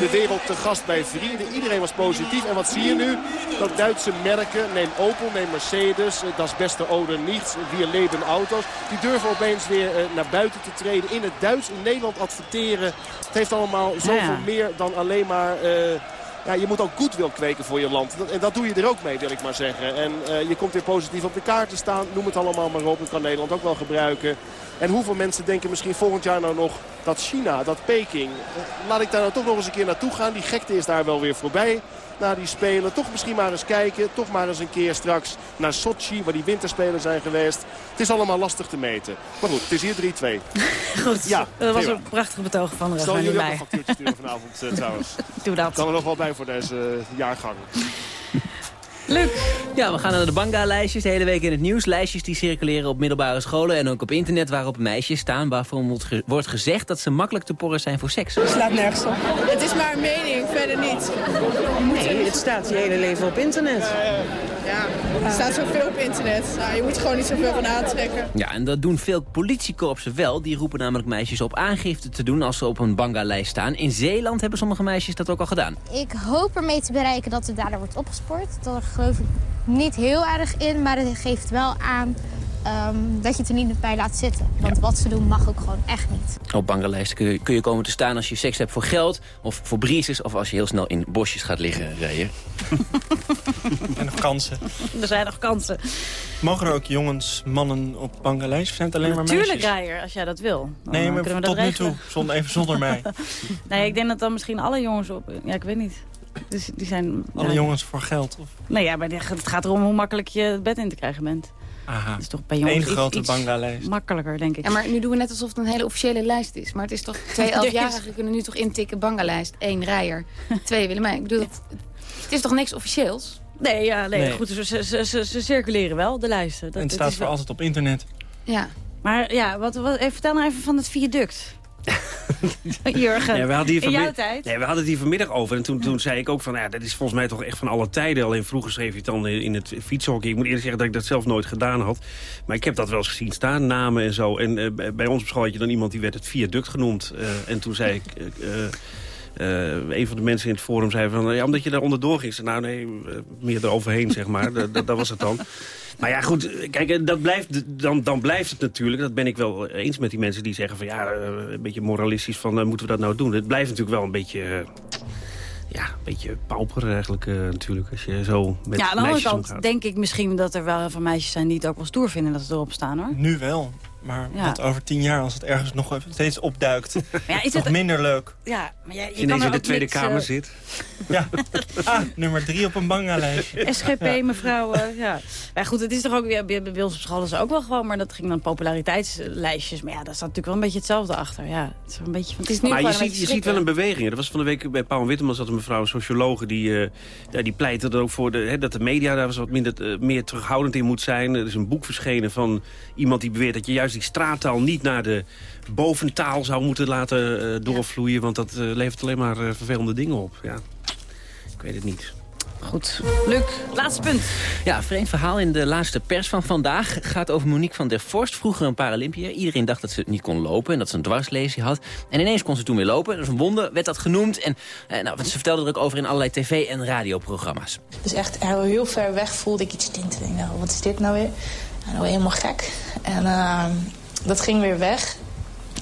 de wereld te gast bij vrienden. Iedereen was positief. En wat zie je nu? Dat Duitse merken, neem Opel, neem Mercedes, eh, dat is beste Oder niet, Wir Leben Auto's. Die durven opeens weer eh, naar buiten te treden. In het Duits, in Nederland adverteren. Het heeft allemaal zoveel Ja. meer dan alleen maar... eh, ja, je moet ook goed wil kweken voor je land. En dat doe je er ook mee, wil ik maar zeggen. En eh, je komt weer positief op de kaart te staan. Noem het allemaal maar op. Dat kan Nederland ook wel gebruiken. En hoeveel mensen denken misschien volgend jaar nou nog... dat China, dat Peking. eh, Laat ik daar nou toch nog eens een keer naartoe gaan. Die gekte is daar wel weer voorbij. Na die spelen, toch misschien maar eens kijken. Toch maar eens een keer straks naar Sochi, waar die winterspelen zijn geweest. Het is allemaal lastig te meten. Maar goed, het is hier 3-2. [laughs] Goed, Ja, dat was een prachtig betoog van de Raffaele jullie ook een factuurtje sturen vanavond eh, trouwens. [laughs] Doe dat. Kan er nog wel bij voor deze eh, jaargang. Luc. Ja, we gaan naar de Banga-lijstjes. De hele week in het nieuws. Lijstjes die circuleren op middelbare scholen en ook op internet... waarop meisjes staan waarvan wordt ge- wordt gezegd... dat ze makkelijk te porren zijn voor seks. slaat nergens op. Het is maar een mening, verder niet. Nee, het staat je hele leven op internet. Ja, er staat zoveel op internet. Nou, je moet er gewoon niet zoveel van aantrekken. Ja, en dat doen veel politiekorpsen wel. Die roepen namelijk meisjes op aangifte te doen als ze op een Banga-lijst staan. In Zeeland hebben sommige meisjes dat ook al gedaan. Ik hoop ermee te bereiken dat de dader wordt opgespoord. Daar geloof ik niet heel erg in, maar het geeft wel aan ehm, dat je het er niet bij laat zitten. Want wat ze doen mag ook gewoon echt niet. Op Banga-lijsten kun je, kun je komen te staan als je seks hebt voor geld... of voor briezes of als je heel snel in bosjes gaat liggen rijden. [laughs] En nog kansen. Er zijn nog kansen. Mogen er ook jongens, mannen op? Of zijn het alleen maar Natuurlijk, meisjes? Rijer, als jij dat wil. Dan, Nee, eh, maar kunnen we dat tot nu toe. Zonder, even zonder mij. [laughs] Nee, ik denk dat dan misschien alle jongens op... Ja, ik weet niet. Dus die zijn... Alle ja. jongens voor geld. Of... Nee, ja, maar het gaat erom hoe makkelijk je het bed in te krijgen bent. Aha. Dat is toch bij jongens Eén grote iets Bangla-lijst. makkelijker, denk ik. Ja, maar nu doen we net alsof het een hele officiële lijst is. Maar het is toch [laughs] twee elfjarigen kunnen nu toch intikken Banga-lijst. Eén Rijer, twee Willemijn. Ik bedoel, het, het is toch niks officieels? Nee, ja, nee, Nee. goed, ze, ze, ze, ze- ze circuleren wel, de lijsten. Dat, en het staat is voor wel- altijd op internet. Ja. Maar ja, wat, wat, even, vertel nou even van het viaduct. [laughs] Jurgen, Nee, we hadden in jouw tijd? Nee, we hadden het hier vanmiddag over. En toen, toen zei ik ook van, ja, dat is volgens mij toch echt van alle tijden. Alleen vroeger schreef je het dan in het fietshockey. Ik moet eerlijk zeggen dat ik dat zelf nooit gedaan had. Maar ik heb dat wel eens gezien staan, namen en zo. En eh, bij- ons op school had je dan iemand die werd het viaduct genoemd. Eh, en toen zei ik... eh, een van de mensen in het forum zei van... ja, omdat je daar onderdoor ging. Nou nee, eh, meer eroverheen, zeg maar. [laughs] Dat, dat, dat was het dan. Maar ja, goed, kijk, eh, dat blijft, dan, dan blijft het natuurlijk. Dat ben ik wel eens met die mensen die zeggen van... ja, eh, een beetje moralistisch van, eh, moeten we dat nou doen? Het blijft natuurlijk wel een beetje... eh, ja, een beetje pauper eigenlijk eh, natuurlijk. Als je zo met ja, aan de andere meisjes kant omgaat. denk ik misschien dat er wel van meisjes zijn die het ook wel stoer vinden dat ze erop staan hoor. Nu wel. Maar Ja. wat over tien jaar, als het ergens nog even steeds opduikt. [laughs] ja, is nog het- minder leuk. Ja, maar ja, je Ineens kan er in de Tweede niks, Kamer eh, zit. [laughs] Ja. Ah, nummer drie op een Banga-lijstje. SGP, [laughs] Ja. mevrouw, eh, ja. Maar goed, het is toch ook, ja, bij bij ons op school is ook wel gewoon, maar dat ging dan populariteitslijstjes. Maar ja, daar staat natuurlijk wel een beetje hetzelfde achter. Ja, het is een beetje, het is nu maar je ziet, je ziet wel een beweging. Er was van de week bij Paul Witteman zat een mevrouw, een sociologe... die, eh, ja, die pleitte er ook voor de, hè, dat de media daar was wat minder, meer terughoudend in moet zijn. Er is een boek verschenen van iemand die beweert... dat je juist die straattaal niet naar de boventaal zou moeten laten eh, doorvloeien. Want dat eh, levert alleen maar eh, vervelende dingen op. Ja. Ik weet het niet. Goed. Luc, laatste punt. Ja, vreemd verhaal in de laatste pers van vandaag gaat over Monique van der Vorst. Vroeger een Paralympiër. Iedereen dacht dat ze niet kon lopen en dat ze een dwarslesie had. En ineens kon ze toen weer lopen. Dat is een wonder, werd dat genoemd. En eh, nou, ze vertelde er ook over in allerlei tv- en radioprogramma's. Dus echt heel, heel ver weg voelde ik iets. Ik dacht, wat is dit nou weer? Nou, helemaal gek. En ehm, dat ging weer weg.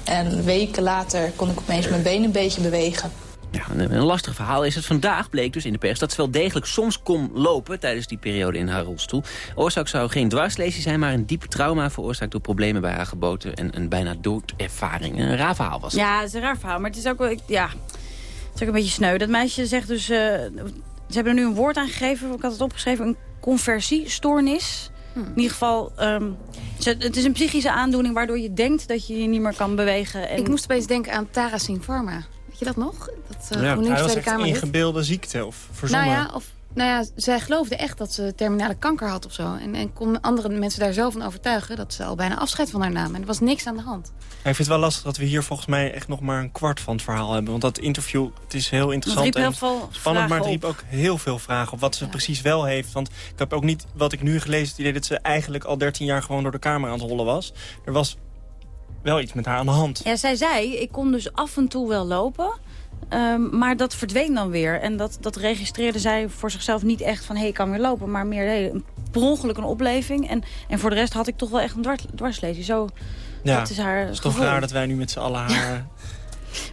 En weken later kon ik opeens mijn benen een beetje bewegen. Ja, een, lastig verhaal is het. Vandaag bleek dus in de pers dat ze wel degelijk soms kon lopen... tijdens die periode in haar rolstoel. Oorzaak zou geen dwarslesie zijn, maar een diepe trauma... veroorzaakt door problemen bij haar geboten en een bijna doodervaring. Een raar verhaal was het. Ja, het is een raar verhaal, maar het is ook wel, ik- ja, het is ook een beetje sneu. Dat meisje zegt dus, eh, ze hebben er nu een woord aan gegeven, ik had het opgeschreven, een conversiestoornis. In ieder geval, ehm, het is een psychische aandoening waardoor je denkt dat je je niet meer kan bewegen. En... Ik moest opeens denken aan Tarasin Pharma. Weet je dat nog? Dat uh, Ja, hij was echt ingebeelde ziekte of verzonnen. Nou ja, of, nou ja, zij geloofde echt dat ze terminale kanker had of zo. En, en kon andere mensen daar zo van overtuigen... dat ze al bijna afscheid van haar namen. En er was niks aan de hand. Ja, ik vind het wel lastig dat we hier volgens mij echt nog maar een kwart van het verhaal hebben. Want dat interview, het is heel interessant riep heel en veel spannend, maar het riep ook heel veel vragen op wat ze precies wel heeft. Want ik heb ook niet, wat ik nu gelezen, het idee dat ze eigenlijk al 13 jaar gewoon door de kamer aan het rollen was. Er was wel iets met haar aan de hand. Ja, zij zei, ik kon dus af en toe wel lopen... ehm, maar dat verdween dan weer. En dat, dat registreerde zij voor zichzelf niet echt van... hé, hey, ik kan weer lopen, maar meer hey, een, per ongeluk een opleving. En, en voor de rest had ik toch wel echt een dwars, dwarslesie. Zo, Ja, dat is haar het is toch raar dat wij nu met z'n allen [laughs] haar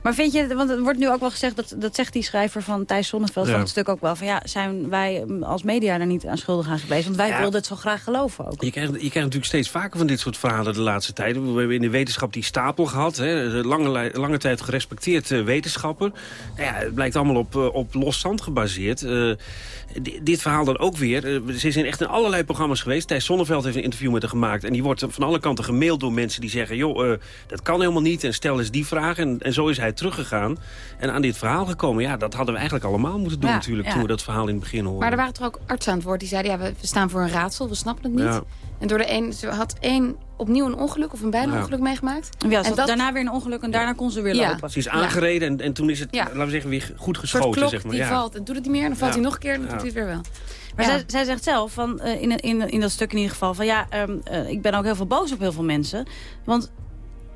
Maar vind je, want er wordt nu ook wel gezegd, dat, dat zegt die schrijver van Thijs Sonneveld Ja. van het stuk ook wel, van ja, zijn wij als media er niet aan schuldig aan geweest? Want wij Ja. wilden het zo graag geloven ook. Je krijgt, je krijgt natuurlijk steeds vaker van dit soort verhalen de laatste tijd. We hebben in de wetenschap die stapel gehad. Hè, lange, lange tijd gerespecteerd eh, wetenschapper. Nou ja, het blijkt allemaal op, eh, op los zand gebaseerd. Eh, di- dit verhaal dan ook weer. Ze in echt in allerlei programma's geweest. Thijs Sonneveld heeft een interview met haar gemaakt. En die wordt van alle kanten gemaild door mensen die zeggen... joh, dat kan helemaal niet en stel eens die vraag. En, en zo is hij teruggegaan en aan dit verhaal gekomen. Ja, dat hadden we eigenlijk allemaal moeten doen Ja, natuurlijk... ja. toen we dat verhaal in het begin hoorden. Maar er waren toch ook artsen aan het woord die zeiden... ja, we, we staan voor een raadsel, we snappen het niet. Ja. En door de een, ze had één opnieuw een ongeluk of een bijna Ja. ongeluk meegemaakt. Ja, ze en had daarna weer een ongeluk en daarna kon ze weer Ja. lopen. Ze is aangereden en, en toen is het, Ja. laten we zeggen, weer goed geschoten. klok zeg maar. die ja. valt en doet het niet meer. En dan valt Ja. hij nog een keer en dan Ja. doet hij het weer wel. Maar Ja. zij, zij zegt zelf, van, eh, in, in, in dat stuk in ieder geval... van ja, ehm, eh, ik ben ook heel veel boos op heel veel mensen. Want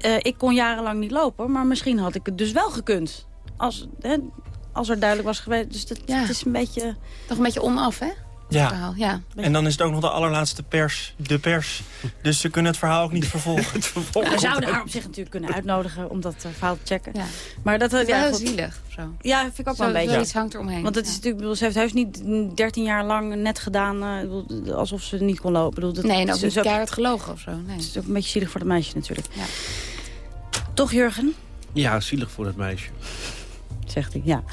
eh, ik kon jarenlang niet lopen, maar misschien had ik het dus wel gekund. Als, hè, als er duidelijk was geweest. Dus dat, het is een beetje... Toch een beetje onaf, hè? Ja. Verhaal. ja. En dan is het ook nog de allerlaatste pers, de pers. Dus ze kunnen het verhaal ook niet vervolgen. [laughs] Nou, we zouden haar op zich natuurlijk kunnen uitnodigen om dat eh, verhaal te checken. Ja. Maar dat Het is goed. zielig. Zo. Ja, vind ik ook Zo- wel een beetje. zoiets hangt eromheen. Want het is Ja. natuurlijk, ik bedoel, ze heeft heus niet 13 jaar lang net gedaan eh, alsof ze niet kon lopen. Bedoel, dat, Nee, en ook ze- niet ze- keihard gelogen of zo. Nee. Het is ook een beetje zielig voor het meisje natuurlijk. Toch, Jurgen? Ja, zielig voor dat meisje. Zegt hij, ja.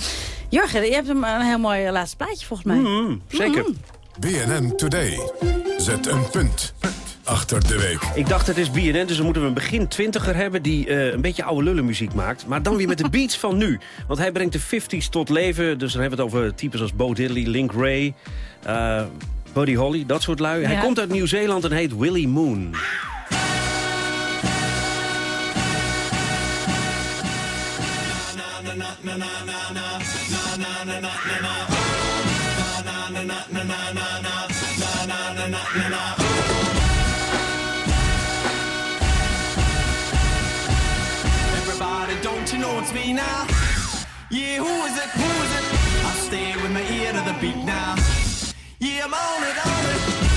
Jurgen, je hebt een, een heel mooi eh, laatste plaatje volgens mij. Mm, zeker. BNN Today. Zet een punt achter de week. Ik dacht, het is BNN, dus dan moeten we een begin twintiger hebben... die eh, een beetje oude lullenmuziek maakt. Maar dan weer met de beats van nu. Want hij brengt de 50s tot leven. Dus dan hebben we het over types als Bo Diddley, Link Ray... eh, Buddy Holly, dat soort lui. Hij komt uit Nieuw-Zeeland en heet Willie Moon. Everybody, don't you know it's me now? Yeah, who is it? Who is it? I stay with my ear to the beat now. Yeah, I'm on it, on it.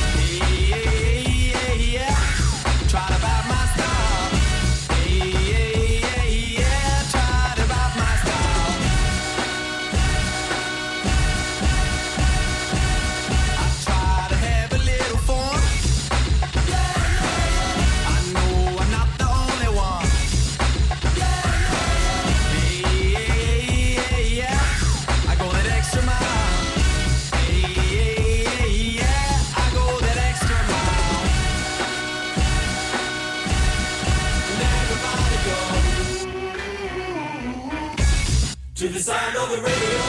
The radio,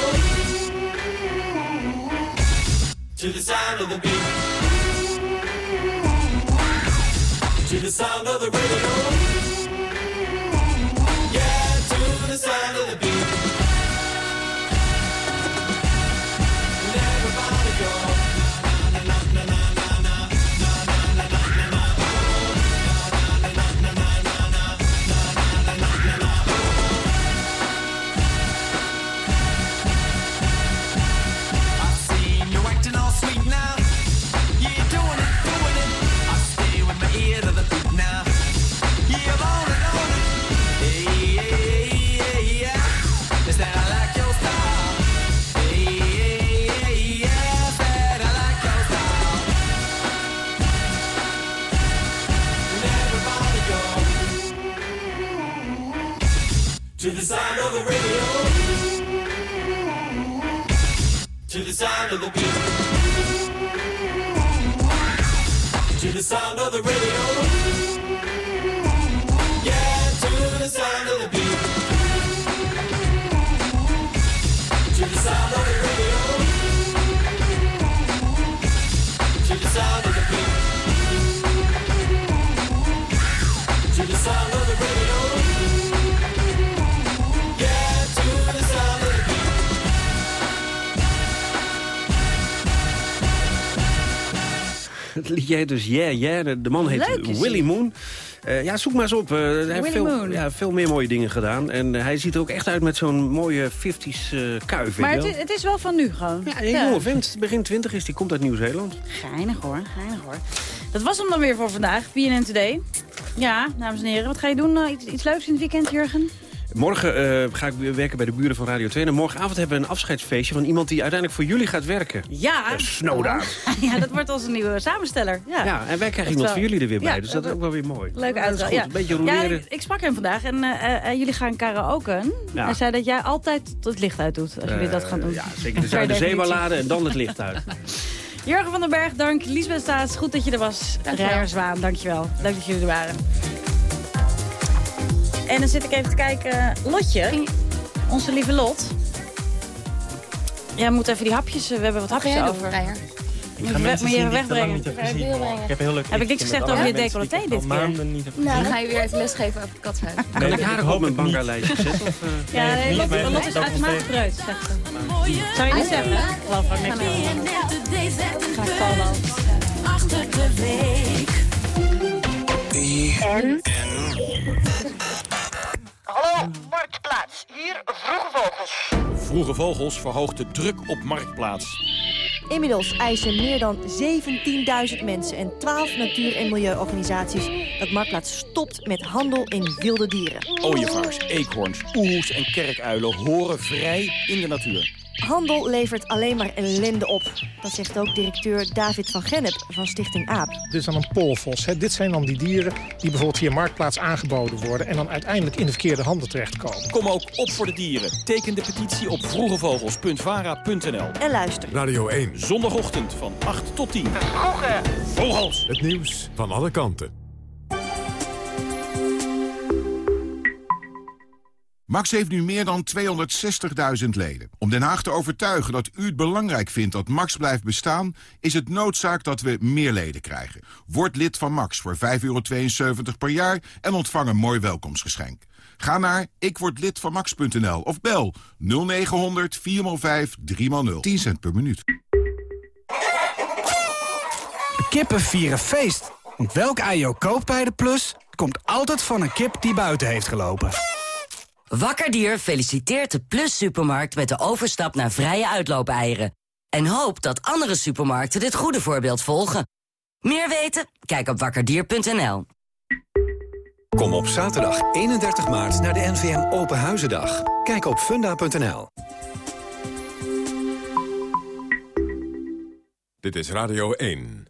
to the sound of the beat, to the sound of the radio. To the sound of the radio, to the sound of the beat, to the sound of the radio. Het liedje heet dus Yeah, Yeah. De, man heet Leuk hij. Moon. Eh, ja, zoek maar eens op. Eh, hij heeft Willie veel, Moon. ja, veel meer mooie dingen gedaan. En eh, hij ziet er ook echt uit met zo'n mooie 50s eh kuif. Maar het is, het is wel van nu gewoon. Ja, een jonge vent, begin 20 is, die komt uit Nieuw-Zeeland. Geinig hoor, geinig hoor. Dat was hem dan weer voor vandaag, BNN Today. Ja, dames en heren, wat ga je doen? Iets, iets leuks in het weekend, Jurgen? Morgen eh, ga ik weer werken bij de buren van Radio 2. En morgenavond hebben we een afscheidsfeestje van iemand die uiteindelijk voor jullie gaat werken. Ja. De Snowda. [laughs] ja, dat wordt onze nieuwe samensteller. Ja, Ja, en wij krijgen iemand wel. van jullie er weer bij. Ja, dus dat is ook wel weer mooi. Leuk Ja, goed. Ja. Een beetje Ja, roleren. ik, ik sprak hem vandaag en eh, eh, jullie gaan karaoken. Ja. Hij zei dat jij altijd het licht uit doet als jullie dat gaan doen. Ja, zeker de Per definitie. Zuiderzeeballade en dan het licht uit. [laughs] Jurgen van den Berg, dank. Lisbeth Staats, goed dat je er was. Rijer Zwaan, dankjewel. Leuk dat jullie er waren. En dan zit ik even te kijken. Lotje, onze lieve Lot. Jij moet even die hapjes, eh, we hebben wat hapjes over. Moet je even wegbrengen. Ik heb heel leuk Heb ik niks gezegd over je decolleté dit keer? maanden niet heb Nou, dan ga je weer even lesgeven over het katshuis. Kan ik haar op mijn bangalijstje zetten? Of? Ja, nee, Lot, ik is uitermate breut, zegt ze. Zou je niet zeggen? Ik geloof er niks van. Ga ik vallen. Achter de week. En? Hallo, Marktplaats. Hier Vroege Vogels. Vroege Vogels verhoogt de druk op Marktplaats. Inmiddels eisen meer dan 17.000 mensen en 12 natuur- en milieuorganisaties... dat Marktplaats stopt met handel in wilde dieren. Ooievaars, eekhoorns, oehoes en kerkuilen horen vrij in de natuur. Handel levert alleen maar ellende op. Dat zegt ook directeur David van Gennep van Stichting AAP. Dit is dan een polvos. Hè. Dit zijn dan die dieren die bijvoorbeeld via Marktplaats aangeboden worden... en dan uiteindelijk in de verkeerde handen terechtkomen. Kom ook op voor de dieren. Teken de petitie op vroegevogels.vara.nl. En luister. Radio 1. Zondagochtend van 8 tot 10. Vroege. Vogels. Het nieuws van alle kanten. Max heeft nu meer dan 260.000 leden. Om Den Haag te overtuigen dat u het belangrijk vindt dat Max blijft bestaan... is het noodzaak dat we meer leden krijgen. Word lid van Max voor 5,72 euro per jaar en ontvang een mooi welkomstgeschenk. Ga naar ikwordlidvanmax.nl of bel 0900 4x5 3x0. 10 cent per minuut. Kippen vieren feest. Want welk ei je koopt bij de Plus... komt altijd van een kip die buiten heeft gelopen. Wakkerdier feliciteert de Plus Supermarkt met de overstap naar vrije uitloopeieren. En hoopt dat andere supermarkten dit goede voorbeeld volgen. Meer weten? Kijk op wakkerdier.nl. Kom op zaterdag 31 maart naar de NVM Open Huizendag. Kijk op funda.nl. Dit is Radio 1.